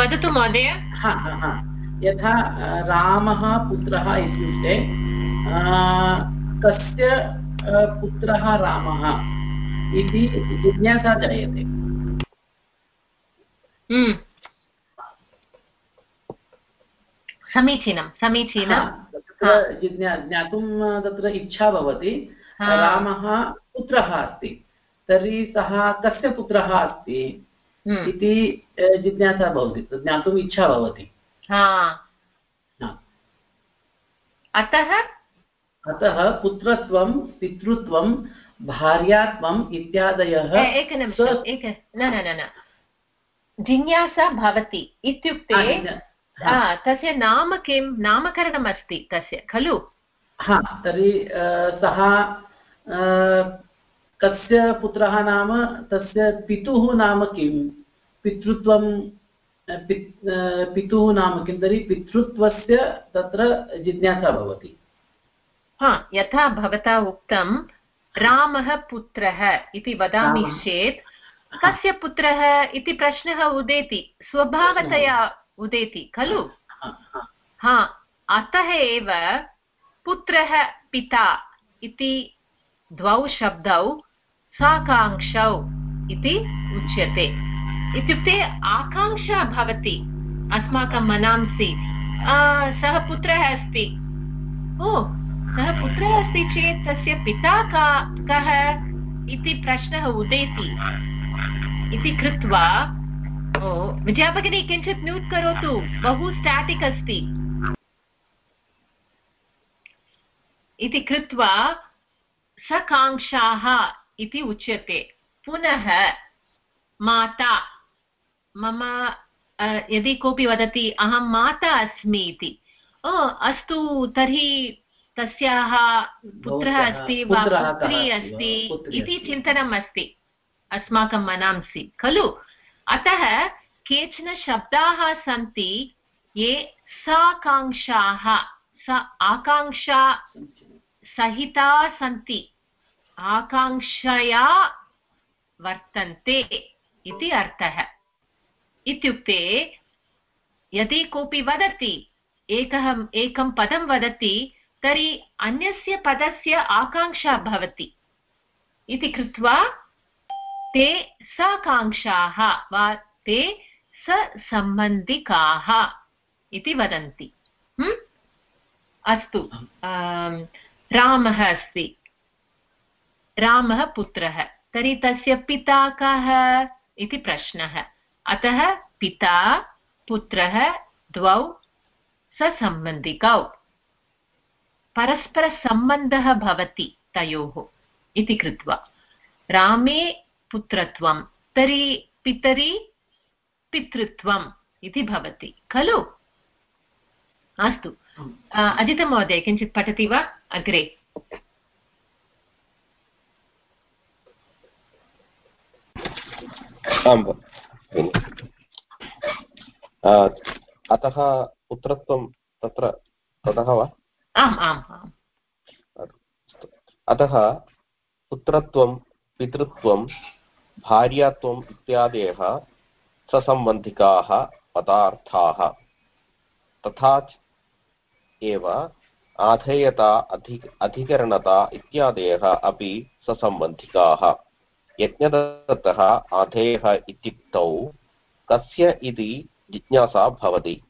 वदतु महोदय। हा हा हा। यथा रामः पुत्रः इत्युक्ते कस्य पुत्रः रामः इति जिज्ञासा जायते हम्म। समीचीनं समीचीनं। जिज्ञा ज्ञातुं तत्र इच्छा भवति। रामः पुत्रः अस्ति तर्हि सः कस्य पुत्रः अस्ति हम्म, इति जिज्ञासा भवति ज्ञातुम् इच्छा भवति। अतः? अतः पुत्रत्वं पितृत्वं भार्यात्वम् इत्यादयः एकनिमिषम् एक न न न न। जिज्ञासा भवति इत्युक्ते तस्य नाम किं? नामकरणम् अस्ति तस्य खलु? हा तर्हि सः कस्य पुत्रः नाम? तस्य पितुः नाम किं? पितृत्वं पितुः नाम किं तर्हि पितृत्वस्य तत्र जिज्ञासा भवति। हा यथा भवता उक्तं रामः पुत्रः इति वदामि चेत् कस्य पुत्रः इति प्रश्नः उदेति स्वभावतया उदेति खलु? हा, अतः एव पुत्रः पिता इति द्वौ शब्दौ साकाङ्क्षौ इति उच्यते। इत्युक्ते आकाङ्क्षा भवति। अस्माकं मनांसि। सः पुत्रः अस्ति। ओ, सः पुत्रः अस्ति चेत् तस्य पिता का, कः इति प्रश्नः उदेति। इति कृत्वा, ओ, विद्याभगिनी, किञ्चित् म्यूट् करोतु। बहु स्टाटिक् अस्ति। इति कृत्वा, सकाङ्क्षाः इति उच्यते। पुनः माता मम यदि कोऽपि वदति अहं माता अस्मि इति। ओ अस्तु तर्हि तस्याः पुत्रः अस्ति वा पुत्री अस्ति इति चिन्तनम् अस्ति। अस्माकं मनांसि खलु? अतः केचन शब्दाः सन्ति ये साकाङ्क्षाः स आकाङ्क्षा सहिता सन्ति। आकाङ्क्षया वर्तन्ते इति अर्थः। इत्युक्ते, यदि कोऽपि वदति एकः एकं पदं वदति, तर्हि अन्यस्य पदस्य आकाङ्क्षा भवति। इति कृत्वा, ते साकाङ्क्षाः वा ते ससम्बन्धिकाः इति वदन्ति। अस्तु रामः अस्ति। रामः पुत्रः। तर्हि तस्य पिता कः? इति प्रश्नः। अतः पिता पुत्रः द्वौ ससम्बन्धिकौ। परस्परसम्बन्धः भवति तयोः इति कृत्वा। रामे पुत्रत्वं तर्हि पितरि पितृत्वम् इति भवति। खलु? अस्तु। अजितमहोदय किञ्चित् पठति वा? अग्रे। आं अतः पुत्रत्वं तत्र ततः वा? आम् आम् आम्। अतः पुत्रत्वं पितृत्वं भार्यात्वम् इत्यादयः ससम्बन्धिकाः पदार्थाः। तथा एव आधेयता अधि अधिकरणता इत्यादयः अपि ससम्बन्धिकाः। यज्ञदत्तः आधेयः इत्युक्तौ कस्य इति जिज्ञासा भवति।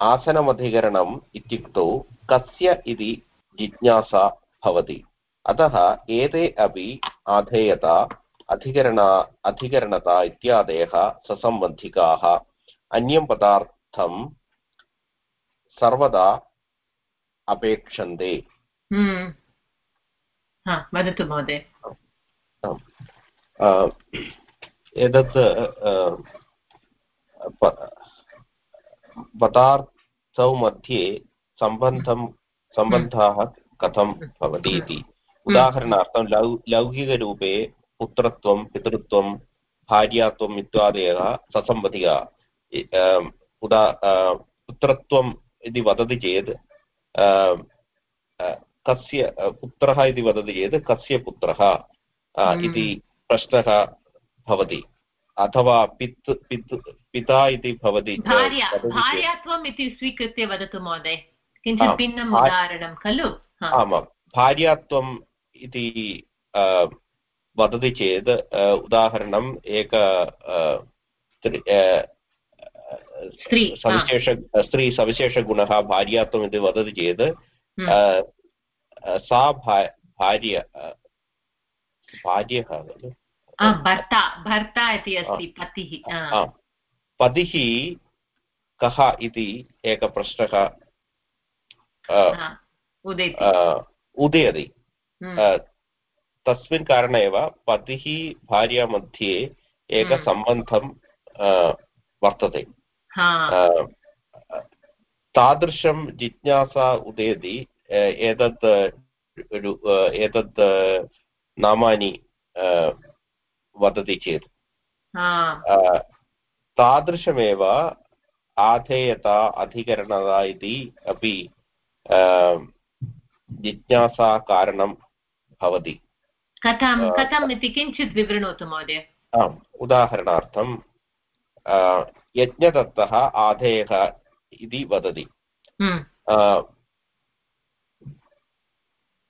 आसनमधिकरणम् इत्युक्तौ कस्य इति जिज्ञासा भवति। अतः एते अपि आधेयता अधिकरणा अधिकरणता इत्यादयः ससम्बन्धिकाः। अन्यं पदार्थं सर्वदा अपेक्षन्ते। हम्म। वदतु महोदय। एतत् पदार्थ मध्ये सम्बन्धं सम्बन्धाः कथं भवति इति। उदाहरणार्थं लौ लौकिकरूपे पुत्रत्वं पितृत्वं भार्यात्वम् इत्यादयः ससम्बधिका उदा पुत्रत्वम् इति वदति चेत् कस्य पुत्रः इति वदति चेत् कस्य पुत्रः इति प्रश्नः भवति। अथवा पित् पित् पिता इति भवति भार्यात्वम् इति स्वीकृत्य वदतु महोदय। किञ्चित् भिन्नम् उदाहरणं खलु? आमां भार्यात्वम् इति वदति चेत् उदाहरणम् एक सविशेष स्त्री सविशेषगुणः भार्यात्वम् इति वदति चेत्। सा भार्य भार्यः भर्ता भर्ता इति अस्ति पतिः पतिः कः इति एकः प्रश्नः उदयति। हम्म। तस्मिन् कारणे एव पतिः भार्या मध्ये एकसम्बन्धं हम्म। वर्तते। तादृशं जिज्ञासा उदयति एतत् एतत् नामानि वदति चेत्। तादृशमेव आधेयता अधिकरणता इति अपि जिज्ञासाकारणं भवति। कथं कथम् इति किञ्चित् विवृणोतु महोदय। आम् उदाहरणार्थं यज्ञदत्तः आधेयः इति वदति। हम्म।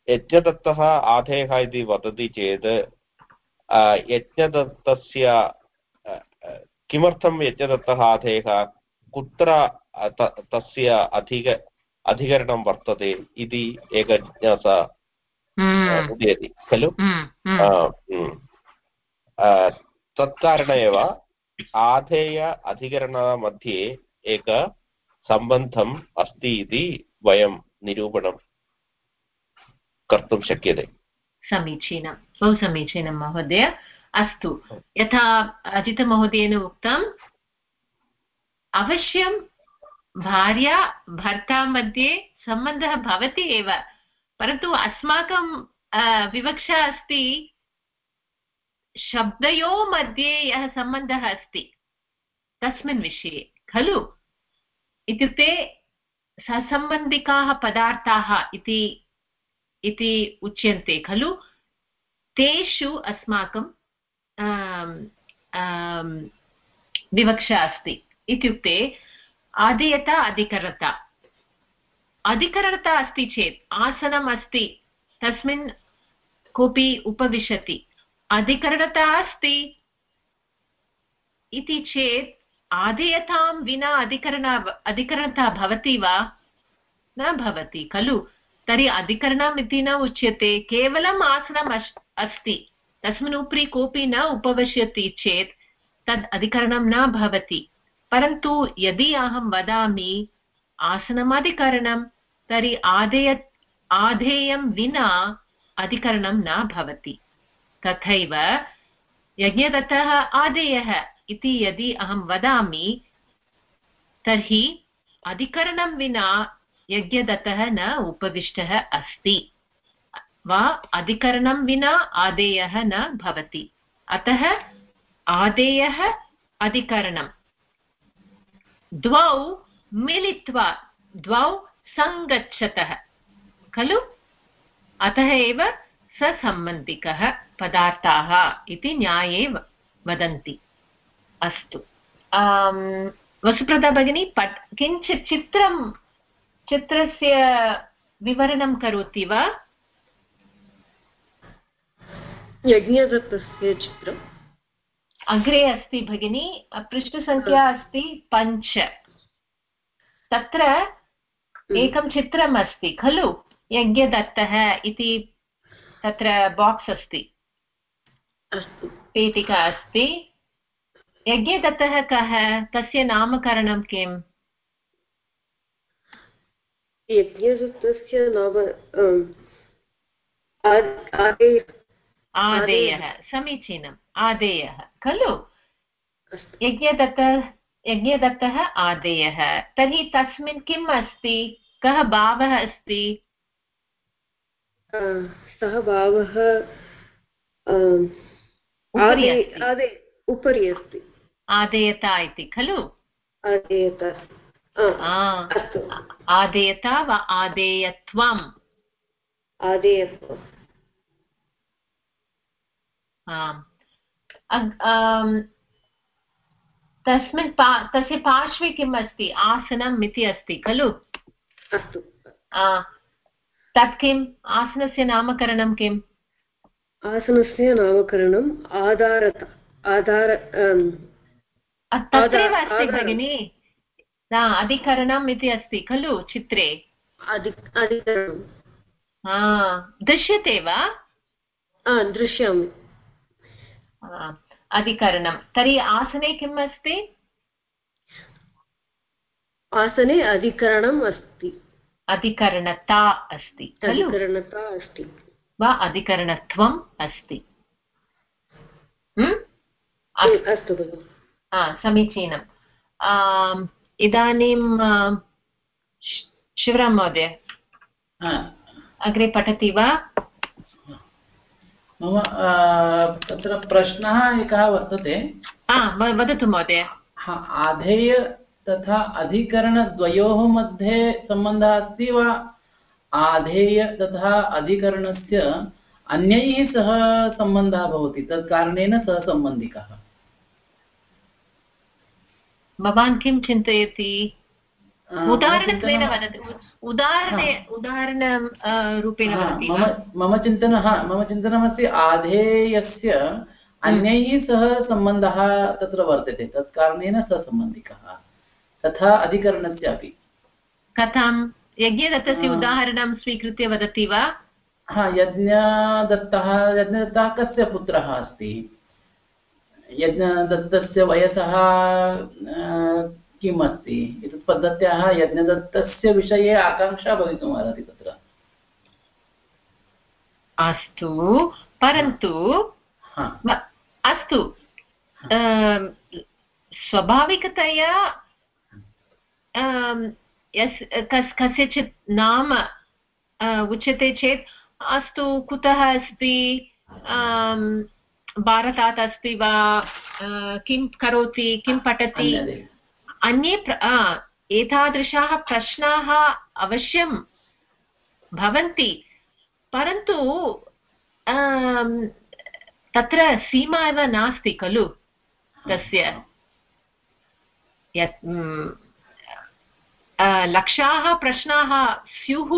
यज्ञदत्तः आधेयः इति वदति चेत् यज्ञदत्तस्य किमर्थं यज्ञदत्तः आधेयः? कुत्र तस्य अधिक अधिकरणं वर्तते इति एका जिज्ञासा हम्म। उदयति खलु? हम्म, तत्कारण एव आधेय अधिकरणमध्ये एक सम्बन्धम् अस्ति इति वयं निरूपणं कर्तुं शक्यते। समीचीनं बहु समीचीनं महोदय। अस्तु, यथा अजितमहोदयेन उक्तम्। अवश्यं भार्या, भर्ता मध्ये सम्बन्धः भवति एव, परन्तु अस्माकं विवक्षा अस्ति, शब्दयोः मध्ये यः सम्बन्धः अस्ति, तस्मिन् विषये, खलु? इत्युक्ते, ससम्बन्धिकाः पदार्थाः इति इति उच्यन्ते खलु। तेषु अस्माकं विवक्षा अस्ति। इत्युक्ते आदियता, अधिकरता। अधिकरणता अस्ति चेत्, आसनम् अस्ति, तस्मिन् कोऽपि उपविशति। अधिकरणता अस्ति इति चेत् आधेयतां विना अधिकरण, अधिकरणता भवति वा? न भवति, खलु। तर्हि अधिकरणम् इति न उच्यते। केवलम् आसनम् अस्ति। तस्मिन् उपरि कोऽपि न उपविशति चेत् तद् अधिकरणं न भवति। परन्तु यदि अहं वदामि आसनमधिकरणं तर्हि आदेय, आधेयं विना अधिकरणं न भवति। तथैव यज्ञदत्तः आदेयः इति यदि अहं वदामि, तर्हि अधिकरणं विना यज्ञदत्तः न उपविष्टः अस्ति। वा अधिकरणं विना आदेयः न भवति। अतः आदेयः अधिकरणं द्वौ मिलित्वा, द्वौ सङ्गच्छतः, खलु? अतः एव ससम्बन्धिकः पदार्थाः इति न्याये वदन्ति। अस्तु। वसुप्रदा भगिनी किञ्चित् चित्रं चित्रस्य विवरणं करोति वा? यज्ञदत्तस्य चित्रम्। अग्रे अस्ति भगिनी पृष्ठसङ्ख्या अस्ति पञ्च। तत्र हम्म। एकं चित्रम् अस्ति खलु? यज्ञदत्तः इति तत्र बाक्स् अस्ति। पेटिका अस्ति। यज्ञदत्तः कः? तस्य नामकरणं किम्? यज्ञदत्तस्य नाम आदेयः समीचीनम् आदेयः खलु यज्ञदत्त यज्ञदत्तः आदेयः तर्हि तस्मिन् किम् अस्ति कः भावः अस्ति सः भावः उपरि अस्ति आदेयता इति खलु आदेयता आदेयता वा आदेयत्वम्. आदेयत्वम् तस्मिन् पा तस्य पार्श्वे किम् अस्ति? आसनम् इति अस्ति खलु? अस्तु. तत् किम् आसनस्य नामकरणं किम्? आसनस्य नामकरणम् आधारत आधार तत्रैव अस्ति भगिनि? अधिकरणम् इति अस्ति खलु चित्रे? दृश्यते वा? दृश्यामि अधिकरणं। तर्हि आसने किम् अस्ति? आसने अधिकरणम् अस्ति। अधिकरणता अस्ति अधिकरणता अस्ति। वा अधिकरणत्वम् अस्ति। अस्तु। समीचीनम्। इदानीं शिवराम महोदय। अग्रे पठति वा? मम तत्र प्रश्नः एकः वर्तते। वदतु महोदय। आधेय तथा अधिकरणद्वयोः मध्ये सम्बन्धः अस्ति वा? आधेय तथा अधिकरणस्य अन्यैः सह सम्बन्धः भवति तत् कारणेन सः सम्बन्धिकः। भवान् किं चिन्तयति? उदाहरणत्वेन वदतु। उदाहरणे उदाहरणं रूपेण मम चिन्तनं मम चिन्तनमस्ति आधेयस्य अन्यैः सह सम्बन्धः तत्र वर्तते। तत् कारणेन सः सम्बन्धिकः तथा अधिकरणस्यापि कथं? यज्ञदत्तस्य उदाहरणं स्वीकृत्य वदति वा? हा यज्ञदत्तः यज्ञदत्तः कस्य पुत्रः अस्ति? यज्ञदत्तस्य वयसः किम् अस्ति एतत् पद्धत्याः यज्ञदत्तस्य विषये आकाङ्क्षा भवितुम् अर्हति तत्र। अस्तु परन्तु अस्तु स्वाभाविकतया यस् कस् कस्यचित् नाम उच्यते चेत् अस्तु कुतः अस्ति? भारतात् अस्ति वा किं करोति किं पठति? अन्ये एतादृशाः प्रश्नाः अवश्यं भवन्ति परन्तु तत्र सीमा एव नास्ति खलु तस्य। यत् लक्षाः प्रश्नाः स्युः।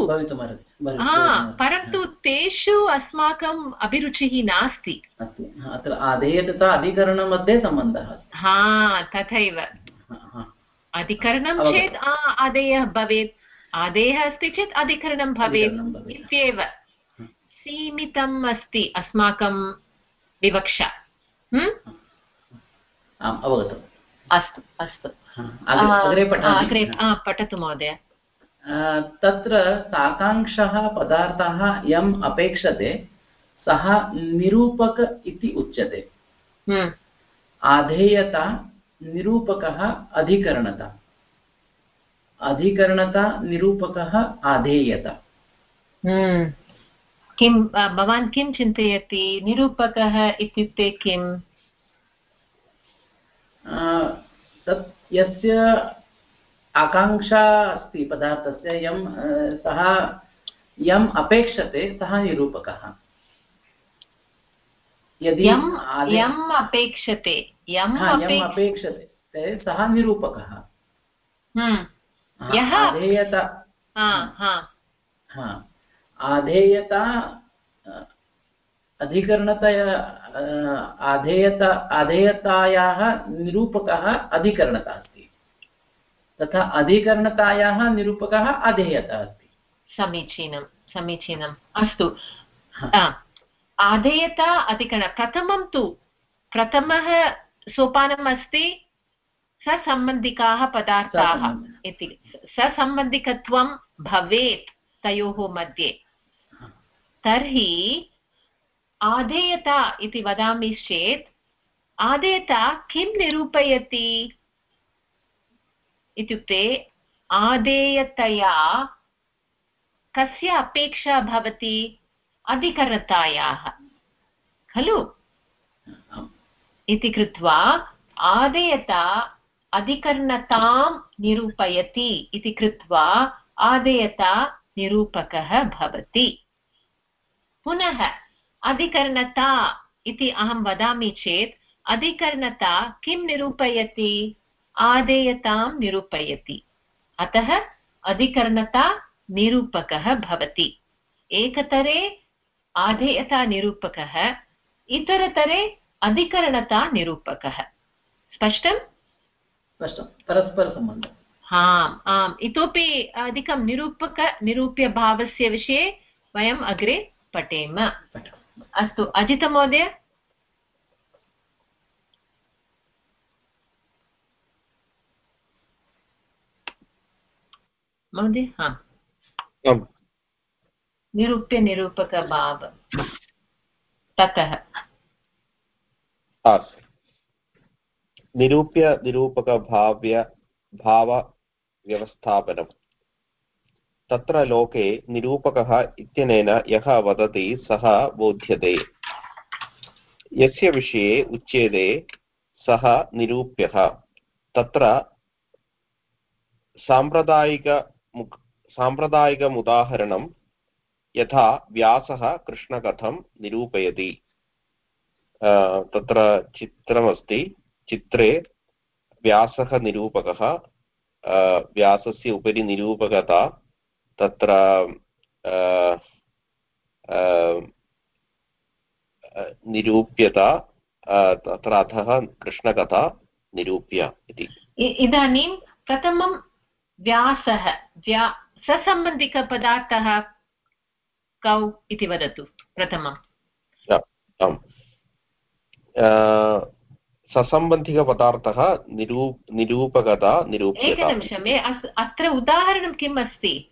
परन्तु तेषु अस्माकम् अभिरुचिः नास्ति। अत्र आदेय तथा अधिकरणमध्ये सम्बन्धः हा तथैव। अधिकरणं चेत् आदेयः भवेत्। आदेयः अस्ति चेत् अधिकरणं भवेत् इत्येव। सीमितम् अस्ति अस्माकं विवक्षा। अस्तु अस्तु। अग्रे पठतु महोदय। तत्र साकाङ्क्षः पदार्थः यम् अपेक्षते सः निरूपक इति उच्यते। आधेयता निरूपकः अधिकरणता। अधिकरणता निरूपकः आधेयता। हम्म। किं भवान् किं चिन्तयति? निरूपकः इत्युक्ते किम्? तत् यस्य आकाङ्क्षा अस्ति पदार्थस्य यं सः यम् अपेक्षते सः निरूपकः। यदि यम् अपेक्षते यम् अपेक्षते सः निरूपकः। हम्म। आधेयता आधेयता अधिकरणतया आधेयता आधेयतायाः निरूपकः अधिकरणता अस्ति। तथा अधिकरणतायाः निरूपकः आधेयता अस्ति। समीचीनं समीचीनम्। अस्तु। आधेयता अधिकरण प्रथमं तु प्रथमः सोपानम् अस्ति ससम्बन्धिकाः पदार्थाः इति। ससम्बन्धिकत्वं भवेत् तयोः मध्ये। तर्हि आधेयता इति वदामि चेत् आधेयता किं निरूपयति? इत्युक्ते, आदेयतया कस्य अपेक्षा भवति अधिकरणतायाः खलु? इति कृत्वा, आदेयता अधिकरणतां निरूपयति इति कृत्वा, आदेयता निरूपकः भवति। पुनः अधिकरणता इति अहं वदामि चेत् अधिकरणता किं निरूपयति? आदेयतां निरूपयति। अतः अधिकरणता निरूपकः भवति। एकतरे आधेयता निरूपकः इतरतरे अधिकरणता निरूपकः। स्पष्टम्? स्पष्टं परस्परसम्बन्धः आम् आम्। इतोपि अधिकं निरूपक निरूप्यभावस्य विषये वयम् अग्रे पठेम। अस्तु अजितमहोदय महोदय? हा। निरूप्य निरूपकभाव ततः। निरूप्य निरूपकभाव्य भावव्यवस्थापनम्। तत्र लोके निरूपकः इत्यनेन यः वदति, सः बोध्यते। यस्य विषये उच्यते, सः निरूप्यः। तत्र साम्प्रदायिक साम्प्रदायिकमुदाहरणं यथा व्यासः कृष्णकथं निरूपयति। तत्र चित्रमस्ति, चित्रे व्यासः निरूपकः व्यासस्य उपरि निरूपकता तत्र निरूप्यता तत्र अधः कृष्णकथा निरूप्य इति। इदानीं प्रथमं व्यासः व्या ससम्बन्धिकपदार्थः कौ इति वदतु प्रथमम्। आम्। ससम्बन्धिकपदार्थः निरू निरूपकता निरूप्यता। एकनिमिषमे अत्र उदाहरणं किम् अस्ति?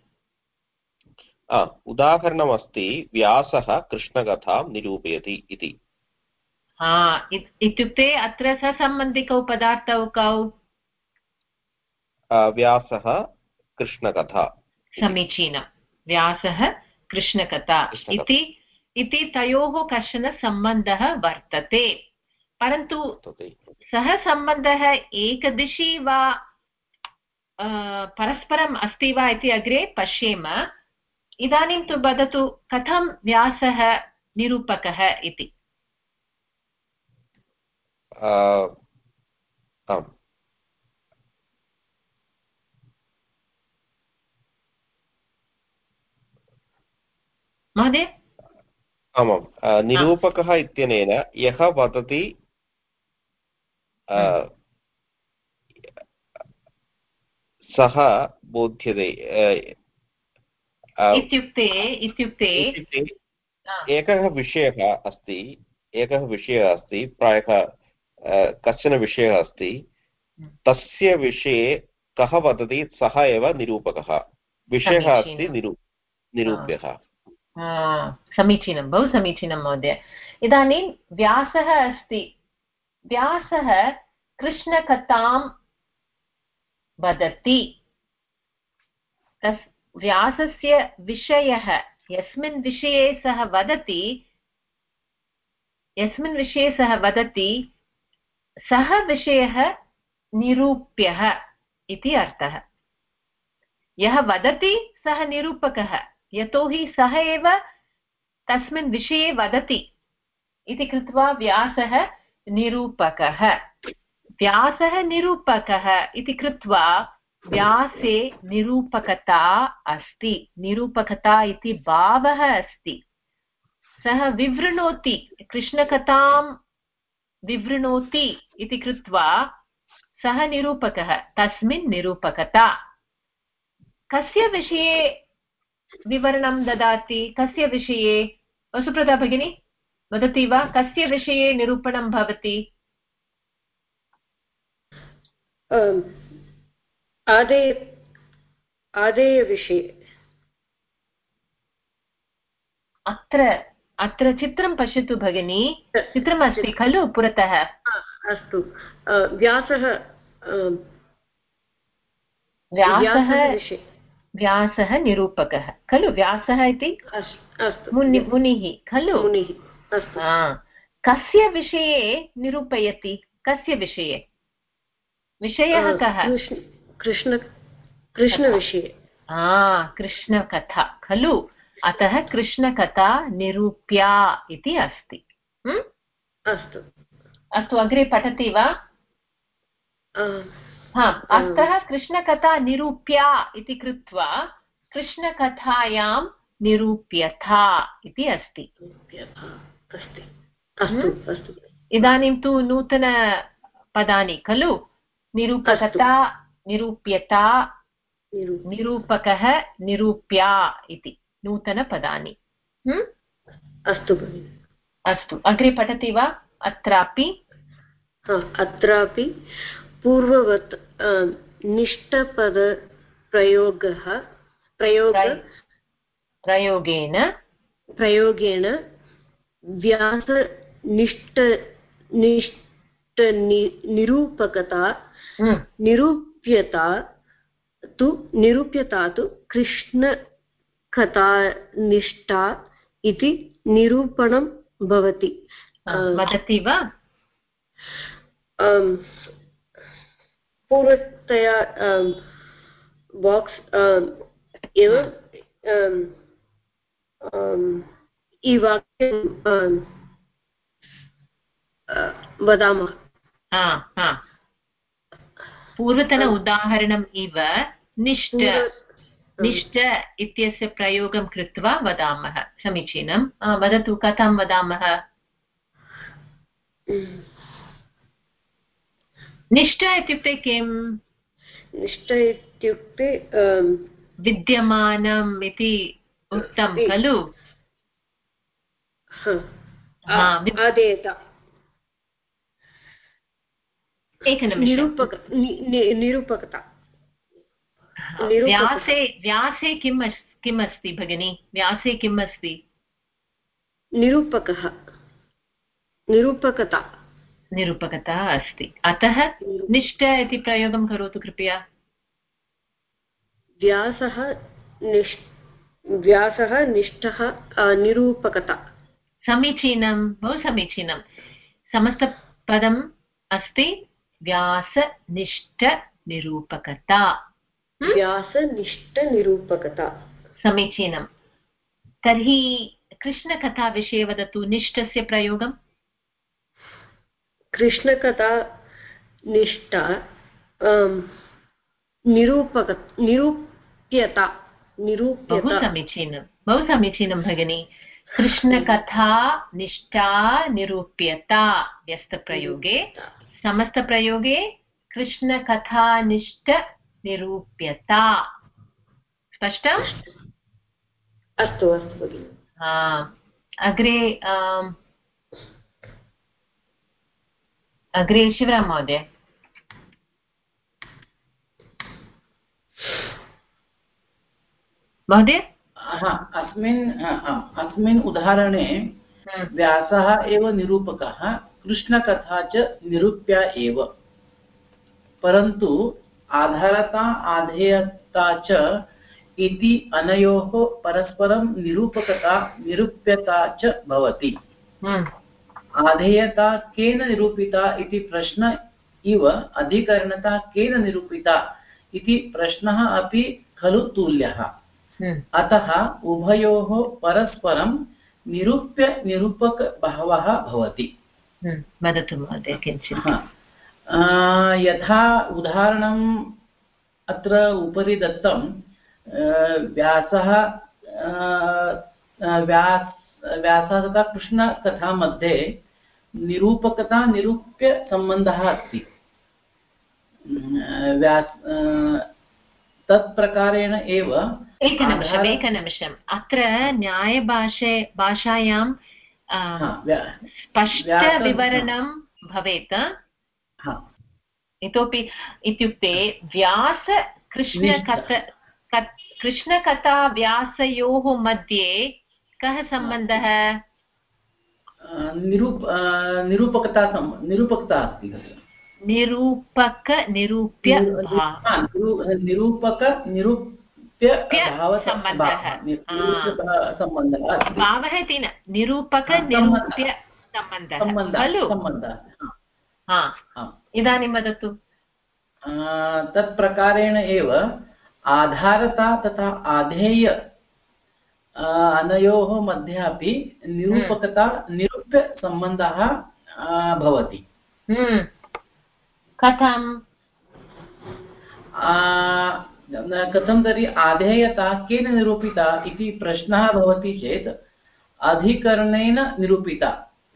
उदाहरणमस्ति व्यासः कृष्णकथां निरूपयति इति। इत्युक्ते अत्र ससम्बन्धिकौ पदार्थौ कौ? व्यासः कृष्णकथा। समीचीनं। व्यासः कृष्णकथा। इति इति तयोः कश्चन सम्बन्धः वर्तते। परन्तु सः सम्बन्धः एकदिशि वा परस्परम् अस्ति वा इति अग्रे पश्येम। इदानीं तु वदतु कथं व्यासः निरूपकः इति? महोदय? आमां निरूपकः इत्यनेन यः वदति। सः बोध्यते इत्युक्ते इत्युक्ते एकः विषयः अस्ति एकः विषयः अस्ति प्रायः कश्चन विषयः अस्ति। हम्म। तस्य विषये कः वदति सः एव निरूपकः। विषयः अस्ति निरू निरूप्यः। समीचीनं बहु समीचीनं महोदय। इदानीं व्यासः अस्ति। व्यासः कृष्णकथां वदति। तस् व्यासस्य विषयः, यस्मिन् विषये सः वदति, यस्मिन् विषये सः वदति, सः विषयः निरूप्यः इति अर्थः। यः वदति, सः निरूपकः, यतोहि सः एव तस्मिन् विषये वदति इति कृत्वा व्यासः निरूपकः। व्यासः निरूपकः इति कृत्वा व्यासे निरूपकता अस्ति। निरूपकता इति भावः अस्ति। सः विवृणोति, कृष्णकथां विवृणोति इति कृत्वा सः निरूपकः, तस्मिन् निरूपकता। कस्य विषये विवरणं ददाति? कस्य विषये? वसुप्रदा भगिनी, वदति वा? कस्य विषये निरूपणं भवति? आदेय आदेयविषये अत्र अत्र चित्रं पश्यतु भगिनी। चित्रमस्ति खलु पुरतः? अस्तु। व्यासः व्यासः व्यासः निरूपकः। खलु व्यासः इति? मुनिः खलु? कस्य विषये निरूपयति? कस्य विषये? विषयः कः? कृष्ण कृष्णविषये। कृष्णकथा खलु? अतः कृष्णकथा निरूप्या इति अस्ति। अस्तु। अस्तु अग्रे पठति वा? अतः कृष्णकथा निरूप्या इति कृत्वा कृष्णकथायां निरूप्यथा इति अस्ति। इदानीं तु नूतनपदानि खलु? निरूपकता निरूप्यता निरूपकः निरूप्या इति नूतनपदानि। अस्तु अस्तु अग्रे पठति वा? अत्रापि? अत्रापि पूर्ववत् निष्ठपदप्रयोगः प्रयोग प्रयोगेन। प्रयोगेण व्यासनिष्ठ निष्ठ निरूपकता हम्म। निरूप्यता तु निरूप्यता तु कृष्णकथानिष्ठा इति निरूपणं भवति। वदति वा? पूर्वतया बाक्स् एव ई वाक्यं वदामः। पूर्वतन उदाहरणम् इव निष्ठ निष्ठ इत्यस्य प्रयोगं कृत्वा वदामः। समीचीनं। वदतु कथं वदामः? निष्ठ इत्युक्ते किम्? निष्ठ इत्युक्ते विद्यमानम् इति उक्तं खलु? निरूपकता। व्यासे व्यासे किम् किम् अस्ति भगिनि? व्यासे किम् अस्ति? निरूपकः। निरूपकता। निरूपकता अस्ति। अतः निष्ठ इति प्रयोगं करोतु कृपया। व्यासः निष् व्यासः निष्ठः निरूपकता। समीचीनं बहु समीचीनं। समस्तपदम् अस्ति। व्यासनिष्ठनिरूपकता। व्यासनिष्ठनिरूपकता। समीचीनं तर्हि कृष्णकथाविषये वदतु निष्ठस्य प्रयोगम्? कृष्णकथा निष्ठा निरूपक निरूप्यता बहु समीचीनं बहु समीचीनं भगिनि। कृष्णकथा निष्ठा निरूप्यता व्यस्तप्रयोगे समस्तप्रयोगे कृष्णकथानिष्ठ निरूप्यता। स्पष्टम् अस्तु अस्तु भगिनि। अग्रे अग्रे शिवराम महोदय। महोदय? अस्मिन् अस्मिन् उदाहरणे व्यासः एव निरूपकः। कृष्णकथा च निरूप्या एव परन्तु आधारता आधेयता च इति अनयोः परस्परं निरूपकता निरूप्यता च भवति हम्म। आधेयता केन निरूपिता इति प्रश्न इव अधिकरणता केन निरूपिता इति प्रश्नः अपि खलु तुल्यः हम्म। अतः उभयोः परस्परं निरूप्य निरूपकभावः भवति। वदतु महोदय किञ्चित्। यथा उदाहरणम् अत्र उपरि दत्तं व्यासः व्यास व्यासः तथा कृष्णकथामध्ये निरूपकता निरूप्यसम्बन्धः अस्ति। व्यास तत्प्रकारेण एव एकनिमिषम् एकनिमिषम्। अत्र न्यायभाषे भाषायां स्पष्टविवरणं भवेत्। इतोपि इत्युक्ते व्यास कृष्णकथ कृष्णकथा व्यासयोः मध्ये कः सम्बन्धः? निरूप निरूपकता निरूपकता अस्ति निरूपक निरूप्य निरूपक निरूप्य सम्बन्धः. भावः इति न निरूपक निरूप्य सम्बन्धः। खलु? इदानीं वदतु। तत् प्रकारेण एव आधारता तथा आधेय अनयोः मध्ये अपि निरूपकता निरूप्यसम्बन्धः भवति। हम्म। कथं तर्हि आधेयता केन निरूपिता इति प्रश्नः भवति चेत् अधिकरणेन निरूपिता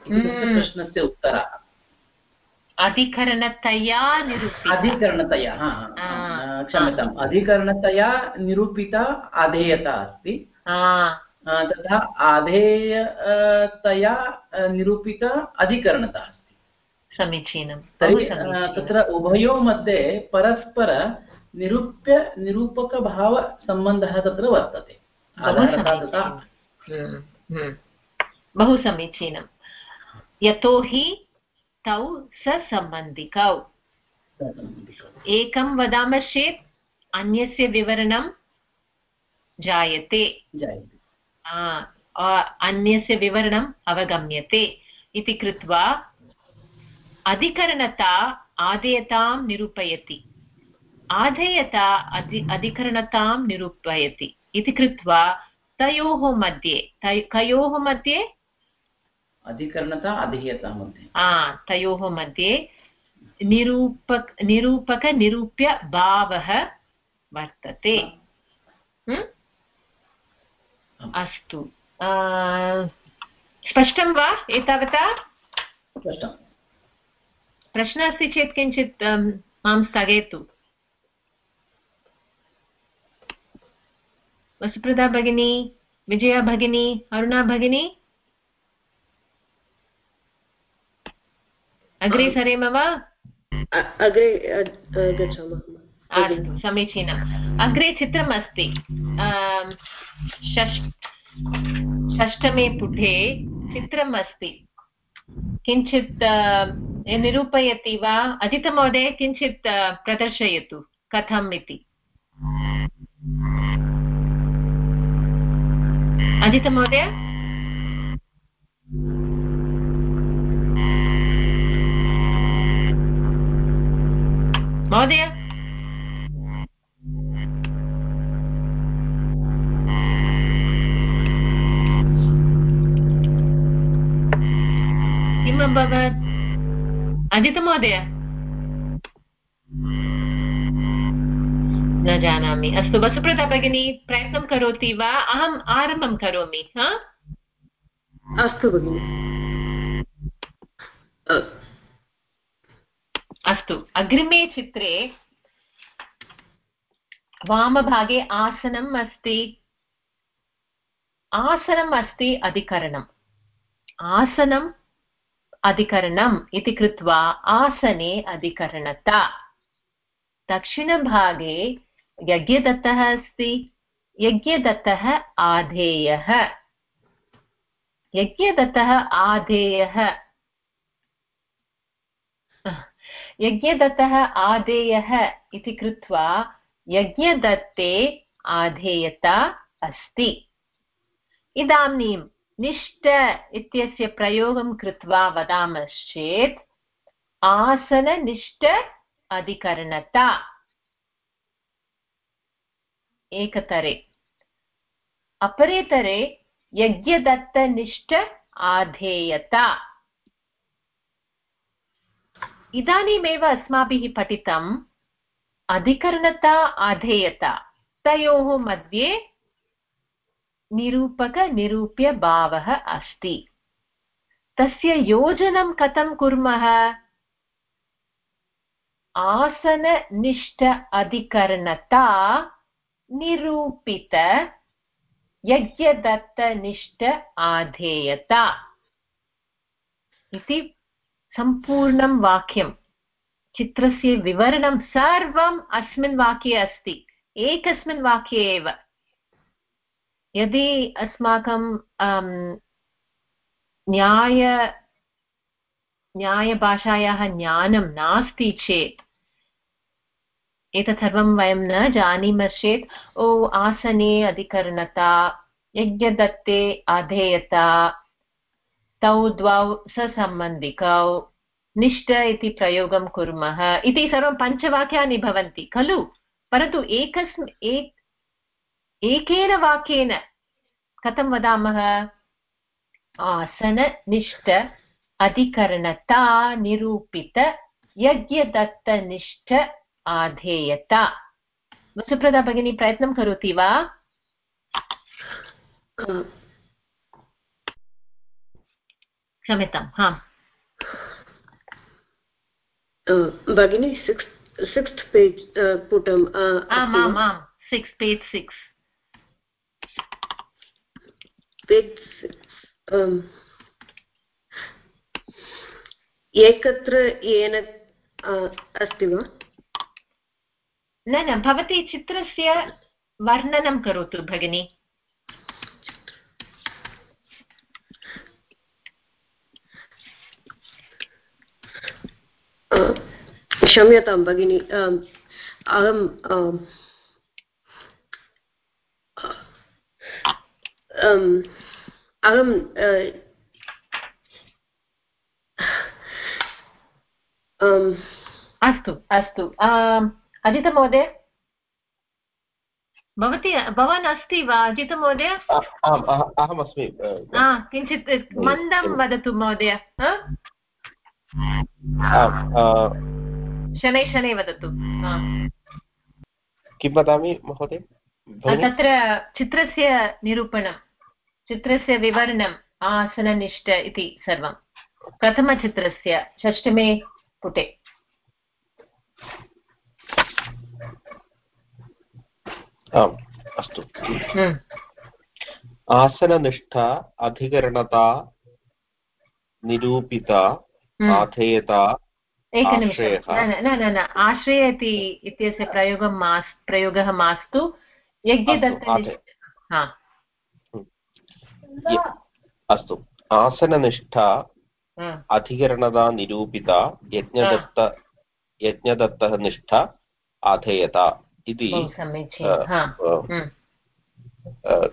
हम्म। प्रश्नस्य उत्तरः। अधिकरणतया अधिकरणतया क्षम्यताम्। अधिकरणतया निरूपिता आधेयता अस्ति। तथा आधेयतया निरूपिता अधिकरणता अस्ति। समीचीनं। तर्हि तत्र उभयोः मध्ये परस्पर निरूप्य निरूपकभावसम्बन्धः तत्र वर्तते। हम्म, हम्म। बहु समीचीनं। यतोहि तौ ससम्बन्धिकौ। एकं वदामः चेत् अन्यस्य विवरणं जायते। अन्यस्य विवरणम् अवगम्यते। इति कृत्वा अधिकरणता आदेयतां निरूपयति। आधेयता अधि अधिकरणतां निरूपयति। इति कृत्वा तयोः मध्ये कयोः मध्ये? अधिकरणता अधीयता मध्ये। तयोः मध्ये निरूपक निरूपकनिरूप्य भावः वर्तते। अस्तु। स्पष्टं वा एतावता? प्रश्नः अस्ति चेत् किञ्चित् माँ स्थगयतु। वसुप्रदा भगिनी विजया भगिनी अरुणा भगिनी। अग्रे सरेम वा? अग्रे गच्छामः। समीचीनम्। अग्रे चित्रम् अस्ति। षष्टमे पुटे चित्रम् अस्ति। किञ्चित् निरूपयति वा? अजितमहोदय किञ्चित् प्रदर्शयतु कथम् इति। अजितमहोदय महोदय किम् अभवत् अजितमहोदय न जानामि। अस्तु वसुप्रदा भगिनी प्रयत्नं करोति वा? अहम् आरम्भं करोमि हा? अस्तु भगिनि। अस्तु अग्रिमे चित्रे वामभागे आसनम् अस्ति। आसनम् अस्ति अधिकरणम्। आसनम् अधिकरणम् इति कृत्वा आसने अधिकरणता। दक्षिणभागे यज्ञदत्तः अस्ति। यज्ञदत्तः आधेयः। यज्ञदत्तः आधेयः। यज्ञदत्तः आधेयः इति कृत्वा यज्ञदत्ते आधेयता अस्ति। इदानीं निष्ठ इत्यस्य प्रयोगं कृत्वा वदामश्चेत् आसननिष्ठ अधिकरणता। एकतरे अपरेतरे यज्ञदत्तनिष्ठ आधेयता इदानीमेव अस्माभिः पठितम् अधिकरणता आधेयता तयोः मध्ये निरूपकनिरूप्यभावः अस्ति तस्य योजनं कथं कुर्मः आसननिष्ठ अधिकरणता निरूपित यज्ञदत्तनिष्ठ आधेयता। इति सम्पूर्णं वाक्यं। चित्रस्य विवरणं सर्वम् अस्मिन् वाक्ये अस्ति। एकस्मिन् वाक्ये एव। यदि अस्माकं न्याय, न्यायभाषायाः ज्ञानं नास्ति चेत् एतत् सर्वं वयं न जानीमश्चेत् ओ आसने अधिकरणता, यज्ञदत्ते अधेयता, तौ द्वौ ससम्बन्धिकौ, निष्ठ इति प्रयोगं कुर्मः इति सर्वं पञ्चवाक्यानि भवन्ति, खलु? परन्तु एकस्मि एकेन वाक्येन कथं वदामः? आसननिष्ठ अधिकरणता निरूपित आधेयता। वसुप्रदा भगिनी प्रयत्नं करोति वा? क्षम्यतां हा। भगिनी सिक्स् सिक्स्त् पेज् पुटम् आम् आम् आम् सिक्स् पेज् सिक्स् पेज् एकत्र येन अस्ति वा? न न भवती चित्रस्य वर्णनं करोतु भगिनि. क्षम्यतां भगिनि. अहं अहं अस्तु अस्तु. अजितमहोदय? भवती भवान् अस्ति वा अजितमहोदय? अहमस्मि किञ्चित् मन्दं वदतु महोदय शनैः शनैः वदतु किं वदामि महोदय? तत्र चित्रस्य निरूपणं चित्रस्य विवरणम् आसननिष्ठ इति सर्वं प्रथमचित्रस्य षष्टमे पुटे। आम् अस्तु। हम्म। आसननिष्ठा अधिकरणता निरूपिता हम्म। आधेयता एकनिमिषं। न न न आश्रय इति इत्यस्य प्रयोगं मास् प्रयोगः मास्तु। यज्ञदत्त अस्तु आसननिष्ठा अधिकरणता निरूपिता यज्ञदत्त यज्ञदत्तः निष्ठा आधेयता। इति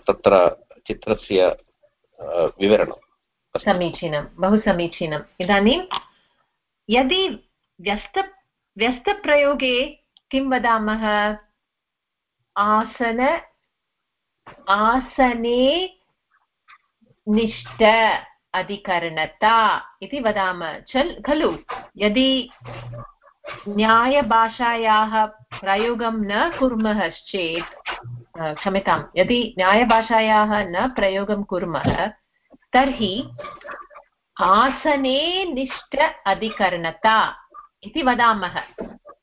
तत्र चित्रस्य विवरणं समीचीनं बहु समीचीनम् इदानीं यदि व्यस्त व्यस्तप्रयोगे किं वदामः? आसन आसने निष्ठ अधिकरणता इति वदामः चल् खलु? यदि न्यायभाषायाः प्रयोगं न कुर्मः चेत् क्षम्यतां, यदि न्यायभाषायाः न प्रयोगं कुर्मः, तर्हि आसने निष्ठ अधिकरणता इति वदामः।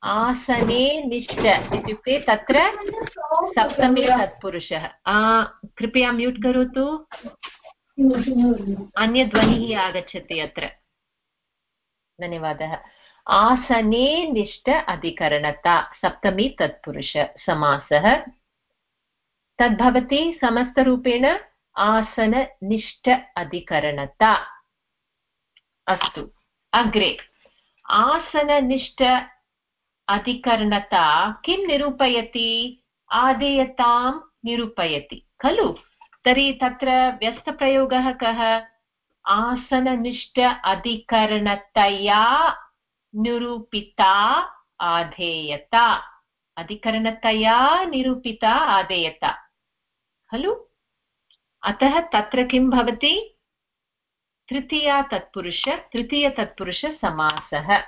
आसने निष्ठ इत्युक्ते तत्र सप्तमे तत्पुरुषः कृपया म्यूट् करोतु। अन्यध्वनिः आगच्छति अत्र। धन्यवादः। आसने निष्ठ अधिकरणता, सप्तमी तत्पुरुष, समासः। तद्भवति समस्तरूपेण आसननिष्ठ अधिकरणता। अस्तु, अग्रे। आसननिष्ठ अधिकरणता किं निरूपयति? आदेयतां निरूपयति। खलु? तर्हि तत्र व्यस्तप्रयोगः कः? आसननिष्ठ अधिकरणतया निरूपिता आधेयता। अधिकरणतया निरूपिता आदेयता खलु? अतः तत्र किं भवति? तृतीया तत्पुरुष तृतीयतत्पुरुषसमासः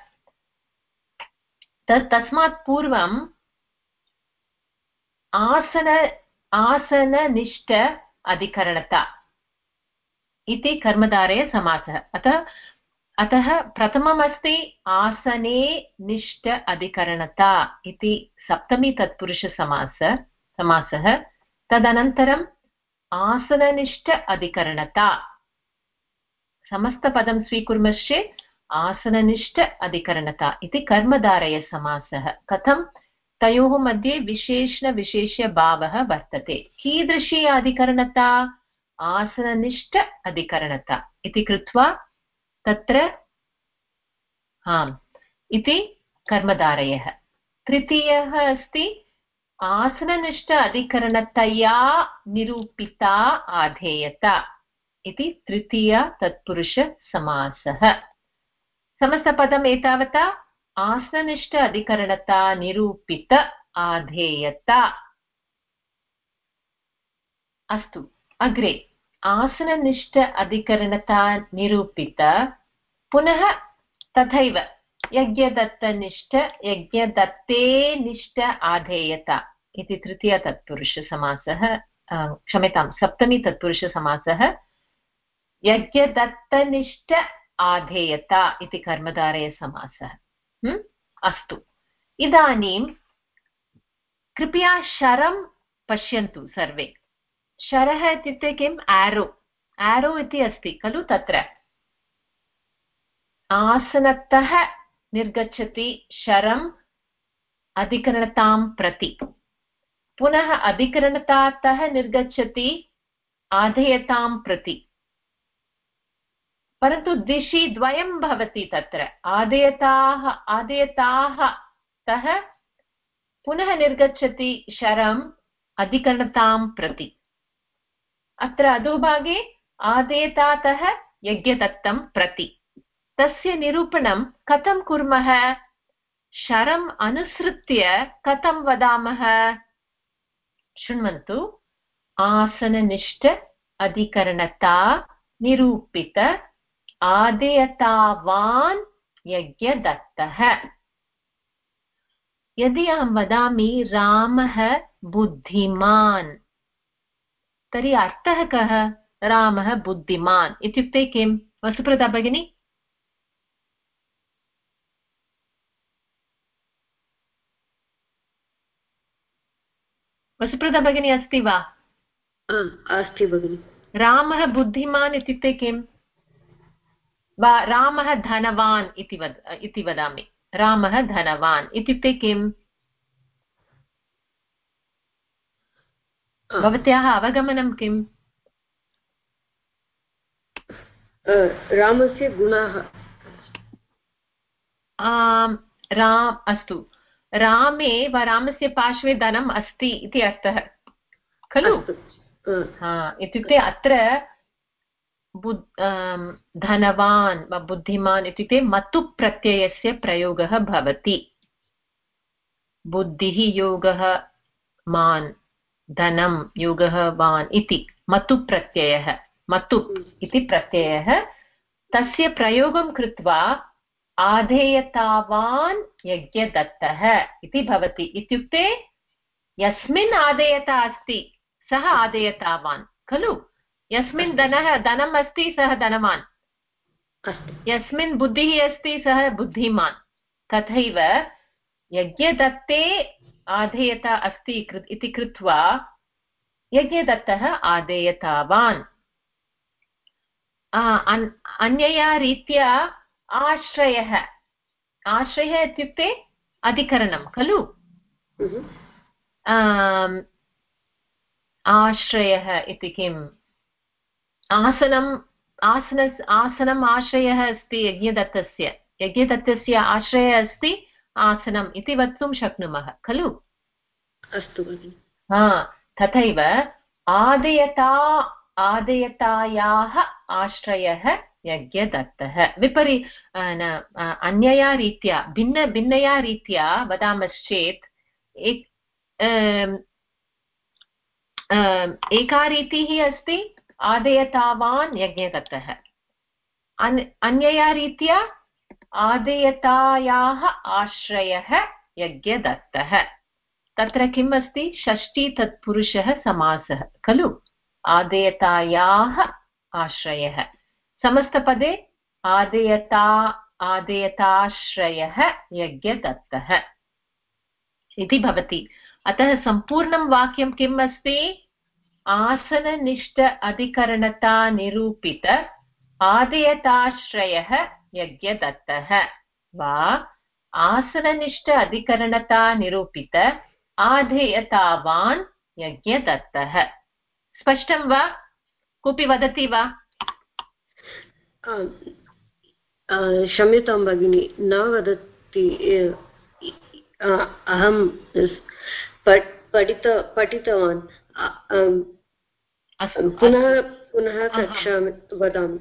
तस्मात् पूर्वम् आसन, आसननिष्ठ अधिकरणता इति कर्मधारयसमासः अतः अतः प्रथममस्ति आसने निष्ठ अधिकरणता इति सप्तमी तत्पुरुषसमास समासः तदनन्तरम् आसननिष्ठ अधिकरणता। समस्तपदं स्वीकुर्मश्चेत् आसननिष्ठ अधिकरणता इति कर्मधारयसमासः कथं? तयोः मध्ये विशेषणविशेष्यभावः वर्तते। कीदृशी अधिकरणता? आसननिष्ठ अधिकरणता इति कृत्वा तत्र आम्, इति कर्मधारयः। तृतीयः अस्ति, आसननिष्ठ अधिकरणतया निरूपिता आधेयता इति तृतीय तत्पुरुषसमासः समस्तपदम् एतावता, आसननिष्ठ अधिकरणता निरूपित आधेयता। अस्तु, अग्रे। आसननिष्ठ अधिकरणता निरूपित पुनः तथैव यज्ञदत्तनिष्ठ, यज्ञदत्ते निष्ठ आधेयता इति तृतीयतत्पुरुषसमासः क्षम्यतां, सप्तमी तत्पुरुषसमासः यज्ञदत्तनिष्ठ आधेयता इति कर्मधारयसमासः अस्तु। इदानीं कृपया शरं पश्यन्तु सर्वे। शरः इत्युक्ते किम्? आरो आरो इति अस्ति, खलु तत्र? आसनतः निर्गच्छति शरम् अधिकरणतां प्रति। पुनः अधिकरणतातः निर्गच्छति आधेयतां प्रति। परन्तु दिशि द्वयं भवति तत्र। आदयताः आदयताः तः पुनः निर्गच्छति शरम् अधिकरणतां प्रति। अत्र अधोभागे आदेतातः यज्ञदत्तं प्रति। तस्य निरूपणं कथं कुर्मः? शरम् अनुसृत्य कथं वदामः? शृण्वन्तु। आसननिष्ठ अधिकरणता निरूपित आदेयतावान् यज्ञदत्तः। यदि अहं वदामि रामः बुद्धिमान्। तर्हि अर्थः कः? रामः बुद्धिमान्। इत्युक्ते किं? वसुप्रदा भगिनी? वसुप्रदा भगिनी अस्ति वा? अस्ति भगिनि। रामः बुद्धिमान् इत्युक्ते किम् वा रामः धनवान् इति वद इति वदामि। रामः धनवान्। इत्युक्ते किम्? भवत्याः अवगमनं किम्? रामस्य गुणाः। राम अस्तु। रामे वा रामस्य पार्श्वे धनम् अस्ति इति अर्थः। खलु? इत्युक्ते अत्र धनवान् वा बुद्धिमान् इत्युक्ते मतु प्रत्ययस्य प्रयोगः भवति। बुद्धिः योगः मान्। धनं योगः वान् इति मतु प्रत्ययः मतु इति प्रत्ययः तस्य प्रयोगं कृत्वा आधेयतावान् यज्ञदत्तः इति भवति। इत्युक्ते यस्मिन् आदेयता अस्ति सः आदेयतावान् खलु? यस्मिन् धनः धनम् अस्ति सः धनवान्। यस्मिन् बुद्धिः अस्ति सः बुद्धिमान्। तथैव यज्ञदत्ते आधेयता अस्ति इति कृत्वा यज्ञदत्तः आदेयतावान् अन्यया रीत्या आश्रयः। आश्रयः इत्युक्ते अधिकरणं खलु? आश्रयः इति किम्? आसनम् आसन आसनम् आश्रयः अस्ति यज्ञदत्तस्य। यज्ञदत्तस्य आश्रयः अस्ति आसनम् इति वक्तुं शक्नुमः खलु? अस्तु हा तथैव आदयता आदयतायाः आश्रयः यज्ञदत्तः। विपरि अन्यया रीत्या भिन्न भिन्नया रीत्या वदामश्चेत् एका रीतिः अस्ति आदयतावान् यज्ञदत्तः। अन्यया रीत्या आदयतायाः आश्रयः यज्ञदत्तः। तत्र किम् अस्ति षष्ठी तत्पुरुषः समासः, खलु? आदेयतायाः आश्रयः। समस्तपदे आदेयता, आदेयताश्रयः यज्ञदत्तः। इति भवति। अतः सम्पूर्णं वाक्यं किम् अस्ति आसननिष्ठ अधिकरणता निरूपित यज्ञदत्तः वा आसननिष्ठ अधिकरणता निरूपित आधेयतावान् यज्ञदत्तः। स्पष्टं वा? कोऽपि वदति वा? क्षम्यतां भगिनि न वदति अहं पठित पठितवान्। पुनः पुनः कक्षा वदामि।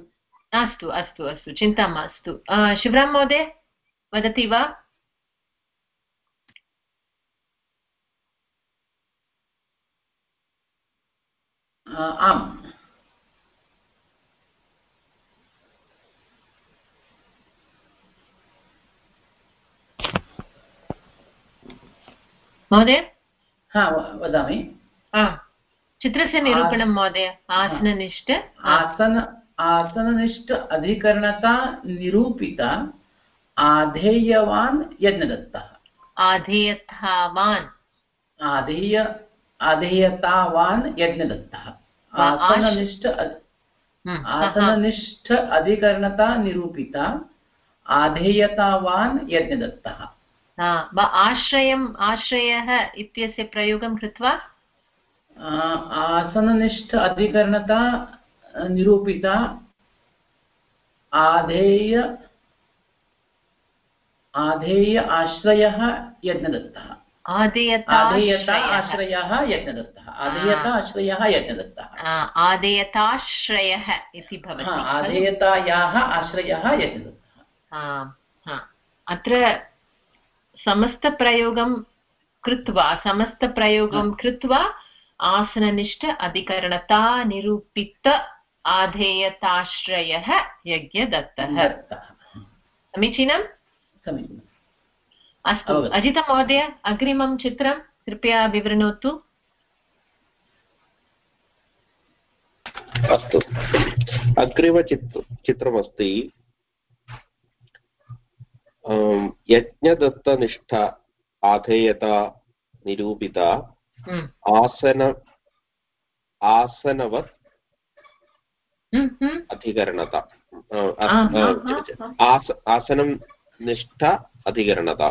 अस्तु अस्तु अस्तु चिन्ता मास्तु शिवरां महोदय वदति वा? आम्। महोदय? हा वदामि। चित्रस्य निरूपणं महोदय आसननिष्ठ। आसन आसननिष्ठ अधिकरणता निरूपिता आधेयवान् यज्ञदत्तः। आधेयथावान् आधेय आधेयतावान् यज्ञदत्तः। आसननिष्ठ हम्म, आसननिष्ठ अधिकरणता निरूपिता आधेयतावान् यज्ञदत्तः। आश्रयम् आश्रयः इत्यस्य प्रयोगं कृत्वा? आसननिष्ठ अधिकरणता निरूपिता आधेय आधेय आश्रयः यज्ञदत्तः। आधेयता आश्रयः। यज्ञदत्तः। आधेयता आश्रयः यज्ञदत्तः। आधेयताश्रयः इति भवति आधेयतायाः आश्रयः यज्ञदत्तः। अत्र समस्तप्रयोगं कृत्वा समस्तप्रयोगं कृत्वा आसननिष्ठ अधिकरणता निरूपित आधेयताश्रयः यज्ञदत्तः। समीचीनम् अस्तु अजितमहोदय अग्रिमं चित्रं कृपया विवृणोतु। अस्तु। अग्रिमचित् चित्रमस्ति। यज्ञदत्तनिष्ठा आधेयता निरूपिता। हम्म। आसन आसनवत् अधिकरणता। आसनं निष्ठा अधिकरणता।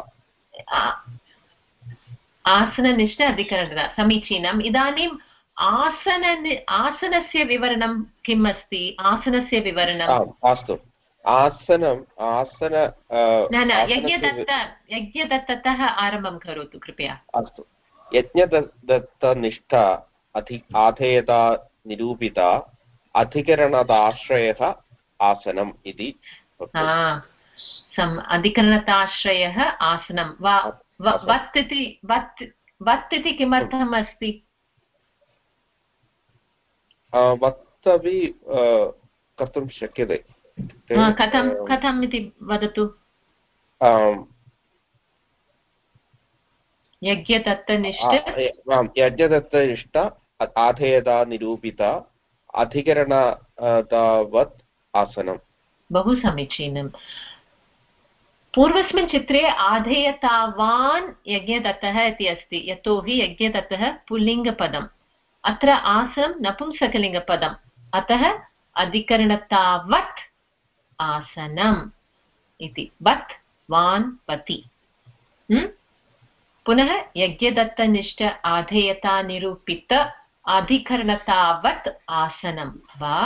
आसननिष्ठ अधिकरणता समीचीनम्। इदानीम् आसन आसनस्य विवरणं किम् अस्ति? आसनस्य विवरणम् अस्तु। आसनम् आसन न न यज्ञदत्त यज्ञदत्ततः आरम्भं करोतु कृपया। अस्तु। यज्ञदत्तनिष्ठा अधि आधेयता निरूपिता अधिकरणताश्रयः आसनम् इति अधिकरणताश्रयः आसनं वा वत् इति वत् वत् इति किमर्थम् अस्ति वत् अपि कर्तुं शक्यते। कथं कथम् इति वदतु? यज्ञदत्तनिष्ठ यज्ञदत्तनिष्ठ आधेयता निरूपिता अधिकरणतावत् आसनम्। बहु समीचीनम् पूर्वस्मिन् चित्रे आधेयतावान् यज्ञदत्तः इति अस्ति यतोहि यज्ञदत्तः पुल्लिङ्गपदम्। अत्र आसनं नपुंसकलिङ्गपदम्। अतः अधिकरणतावत् आसनम् इति। वत्, वान्, पति। पुनः यज्ञदत्तनिष्ठ आधेयतानिरूपित अधिकरणतावत् आसनं वा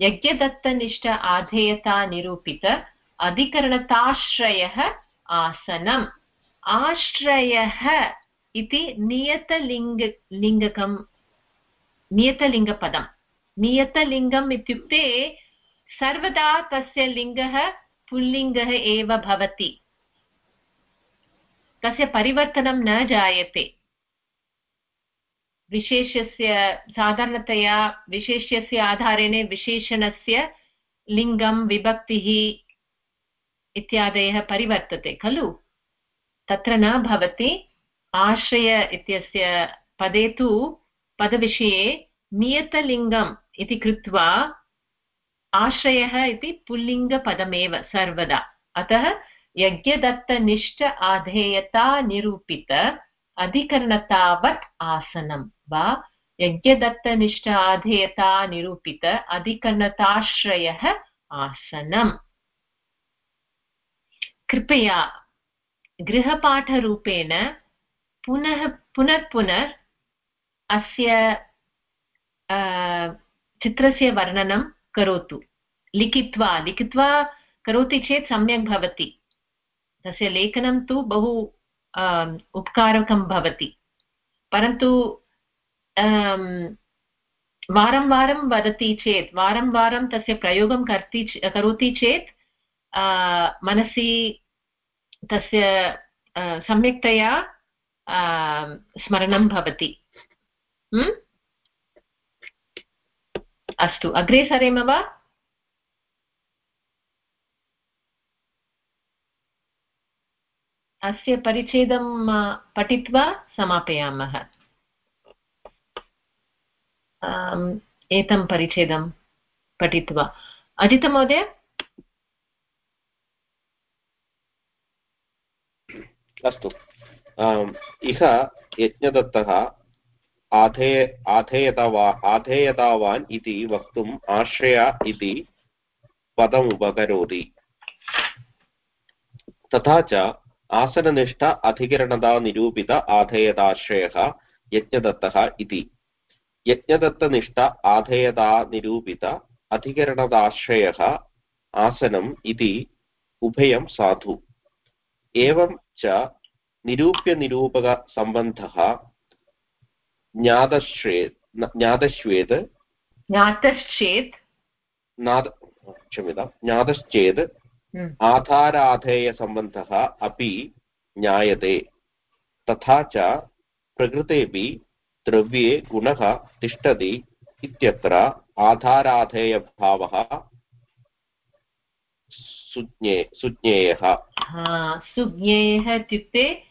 यज्ञदत्तनिष्ठ आधेयतानिरूपित अधिकरणताश्रयः आसनम्। आश्रयः इति नियतलिङ्ग, लिङ्गकं नियतलिङ्गपदं नियतलिङ्गम् इत्युक्ते सर्वदा तस्य लिङ्गः पुल्लिङ्गः एव भवति। तस्य परिवर्तनं न जायते। विशेषस्य साधारणतया विशेष्यस्य आधारेण विशेषणस्य लिङ्गं, विभक्तिः इत्यादयः परिवर्तते, खलु? तत्र न भवति। आश्रय इत्यस्य पदे तु पदविषये नियतलिङ्गम् इति कृत्वा आश्रयः इति पुल्लिङ्गपदमेव सर्वदा। अतः यज्ञदत्तनिष्ठ आधेयता निरूपित अधिकरणतावत् आसनं वा यज्ञदत्तनिष्ठ निरूपित अधिकरणताश्रयः आसनम्। कृपया गृहपाठरूपेण पुनः पुनर्पुनः अस्य चित्रस्य वर्णनं करोतु। लिखित्वा लिखित्वा करोति चेत् सम्यक् भवति। तस्य लेखनं तु बहु उपकारकं भवति। परन्तु वारं वारं वदति चेत्, वारं वारं तस्य प्रयोगं कर्ति करोति चेत् मनसि तस्य सम्यक्तया स्मरणं भवति। अस्तु, अग्रे सरेम वा? अस्य परिच्छेदं पठित्वा समापयामः। एतं परिच्छेदं पठित्वा। अजितमहोदय? अस्तु। इह यज्ञदत्तः आधेय आधेयतवा, आधेयतावान् इति वक्तुम् आश्रय इति पदमुपकरोति तथा च आसननिष्ठ अधिकरणता निरूपित आधेयताश्रयः यज्ञदत्तः इति यज्ञदत्तनिष्ठ आधेयता निरूपित अधिकरणताश्रयः आसनम् इति उभयं साधु एवं च निरूप्यनिरूपकसम्बन्धः ज्ञातश्चेत् ज्ञातश्वेत् ज्ञातश्चेत् क्षम्यतां ज्ञातश्चेत्। आधाराधेयसम्बन्धः अपि ज्ञायते। तथा च प्रकृतेपि द्रव्ये गुणः तिष्ठति इत्यत्र आधाराधेयभावः सुज्ञे सुज्ञेयः। सुज्ञेयः इत्युक्ते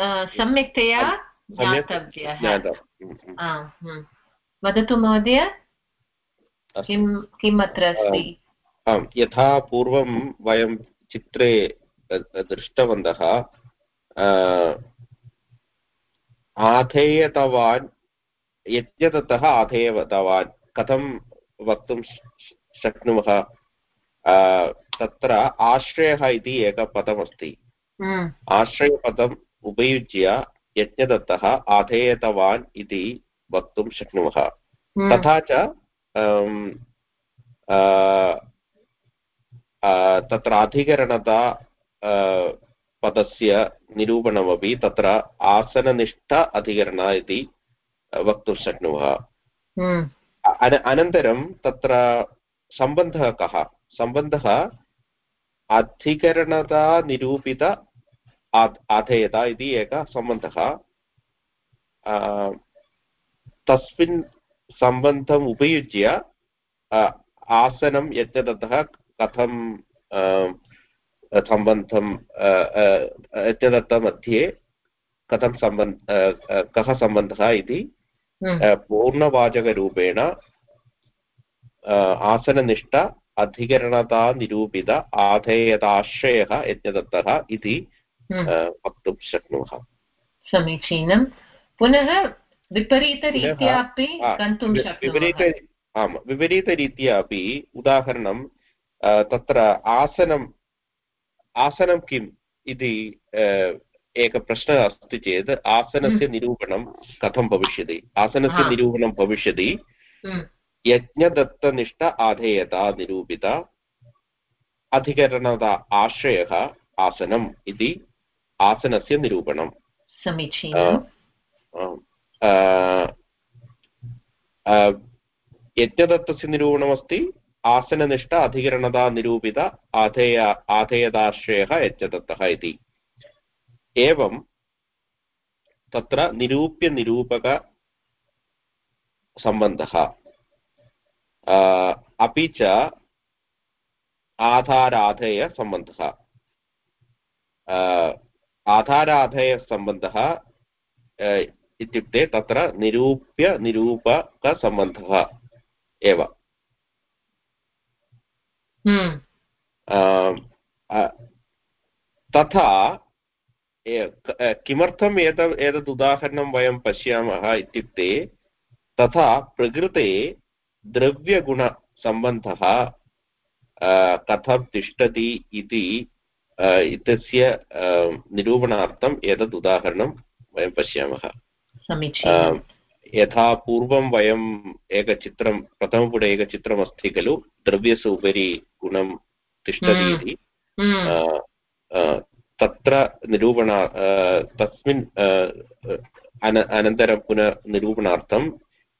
सम्यक्तया ज्ञातव्यः। वदतु महोदय। किं किम् अत्र अस्ति? आम् यथा पूर्वं वयं चित्रे दृष्टवन्तः आधेयतवान् यज्ञतः आधेयतवान् कथं वक्तुं शक्नुमः तत्र आश्रयः इति एकः पदमस्ति। आश्रयपदम् उपयुज्य यज्ञदत्तः आधेयतवान् इति वक्तुं शक्नुमः। तथा च तत्र अधिकरणता पदस्य निरूपणमपि तत्र आसननिष्ठ अधिकरण इति वक्तुं शक्नुमः। हम्म। अनन्तरं तत्र सम्बन्धः कः? सम्बन्धः अधिकरणता निरूपित आधेयता इति एकः सम्बन्धः। तस्मिन् सम्बन्धम् उपयुज्य आसनं यज्ञदत्तः कथं सम्बन्धं यज्ञदत्तमध्ये कथं सम्बन्ध कः सम्बन्धः इति हम्म। पूर्णवाचकरूपेण आसननिष्ठ अधिकरणता निरूपित आधेयताश्रयः यज्ञदत्तः इति हम्म। वक्तुं शक्नुमः समीचीनं पुनः विपरीतरीत्या अपि गन्तुं विपरीत आम् विपरीतरीत्या अपि उदाहरणं तत्र आसनम् आसनं किम् इति एकः प्रश्नः अस्ति चेत् आसनस्य हम्म। निरूपणं कथं भविष्यति? आसनस्य निरूपणं भविष्यति। हम्म। यज्ञदत्तनिष्ठ आधेयता निरूपित अधिकरणता आश्रयः आसनम् इति आसनस्य निरूपणं। यज्ञदत्तस्य निरूपणमस्ति। आसननिष्ठ अधिकरणता निरूपित आधेय आधेयताश्रयः यज्ञदत्तः इति। एवं तत्र निरूप्यनिरूपकसम्बन्धः अपि च आधाराधेयसम्बन्धः आधाराधेयसम्बन्धः इत्युक्ते तत्र निरूप्यनिरूपकसम्बन्धः एव। तथा किमर्थम् एतत् एतत् उदाहरणं वयं पश्यामः इत्युक्ते तथा प्रकृते द्रव्यगुणसम्बन्धः कथं तिष्ठति इति इत्यस्य निरूपणार्थम् एतत् उदाहरणं वयं पश्यामः। यथा पूर्वं वयम् एकचित्रं प्रथमपुटे एकचित्रमस्ति खलु द्रव्यस्य उपरि गुणं तिष्ठति हम्म। इति हम्म। तत्र निरूपणा तस्मिन् अन अनन्तरं पुनः निरूपणार्थम्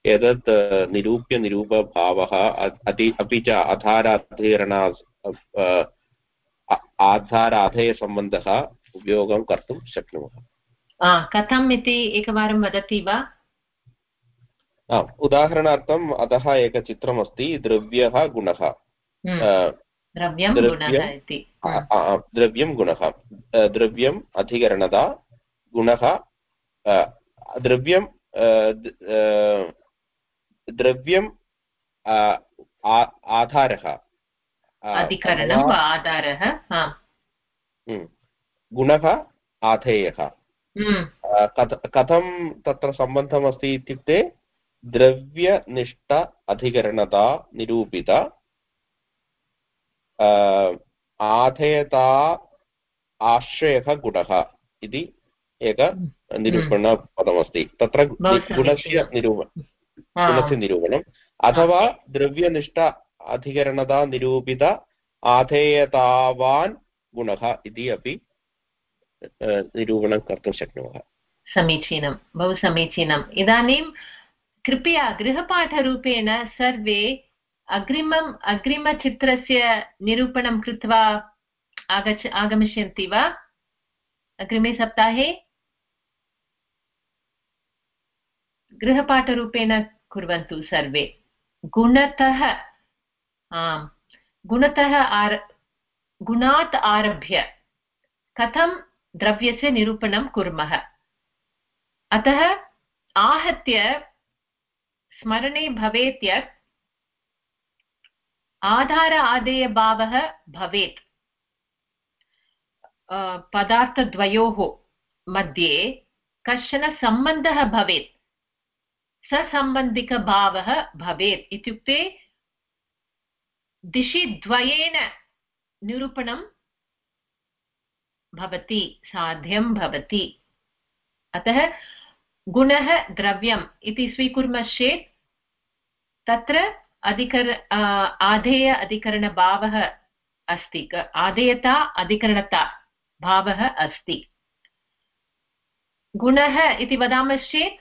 एतत् निरूप्य निरूपभावः अति अपि च आधाराधीरणा आधाराधेयसम्बन्धः उपयोगं कर्तुं शक्नुमः कथम् इति एकवारं वदति वा उदाहरणार्थम् अतः एकचित्रमस्ति द्रव्यः गुणः। द्रव्यं गुणः द्रव्यम् अधिकरणता गुणः द्रव्यं द्रव्यं आधारः। गुणः आधेयः। कथं तत्र सम्बन्धमस्ति इत्युक्ते द्रव्यनिष्ठ अधिकरणता निरूपित आधेयता आश्रयः गुणः इति एक। निरूपणपदमस्ति तत्र गुणस्य निरूप गुणस्य निरूपणम् अथवा द्रव्यनिष्ठ अधिकरणता निरूपित आधेयतावान् गुणः इति अपि निरूपणं कर्तुं शक्नुमः समीचीनं बहु समीचीनम् इदानीं कृपया गृहपाठरूपेण सर्वे अग्रिमम् अग्रिमचित्रस्य निरूपणं कृत्वा आगच्छ, आगमिष्यन्ति वा? अग्रिमे सप्ताहे? गृहपाठरूपेण कुर्वन्तु सर्वे। गुणतः, आम्, गुणतः आर, गुणात् आरभ्य कथं द्रव्यस्य निरूपणं कुर्मः? अतः आहत्य स्मरणे भवेत् यत् आधार आदेयभावः भवेत् पदार्थद्वयोः मध्ये कश्चन सम्बन्धः भवेत्। ससम्बन्धिकभावः भवेत् इत्युक्ते दिशि द्वयेन निरूपणं भवति, साध्यं भवति। अतः गुणः द्रव्यम् इति स्वीकुर्मश्चेत् तत्र अधिकर आधेय अधिकरणभावः अस्ति। आधेयता, अधिकरणता भावः अस्ति। गुणः इति वदामश्चेत्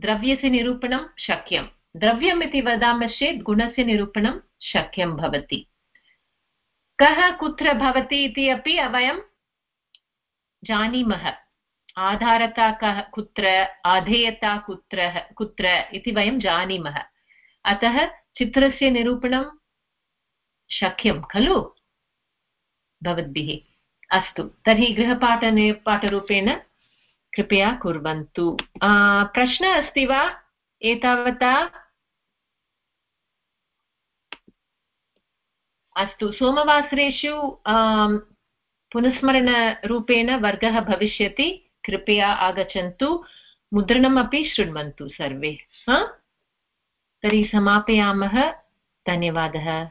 द्रव्यस्य निरूपणं शक्यं। द्रव्यम् इति वदामश्चेत् गुणस्य निरूपणं शक्यं भवति। कः कुत्र भवति इति अपि वयं जानीमः। आधारता कः, कुत्र, आधेयता कुत्र कुत्र इति वयं जानीमः। अतः चित्रस्य निरूपणं शक्यं खलु? भवद्भिः। अस्तु, तर्हि गृहपाठने, पाठरूपेण कृपया कुर्वन्तु। प्रश्नः अस्ति वा? एतावता? अस्तु, सोमवासरेषु पुनस्मरणरूपेण वर्गः भविष्यति। कृपया आगच्छन्तु। मुद्रणमपि शृण्वन्तु सर्वे। तर्हि समापयामः। धन्यवादः।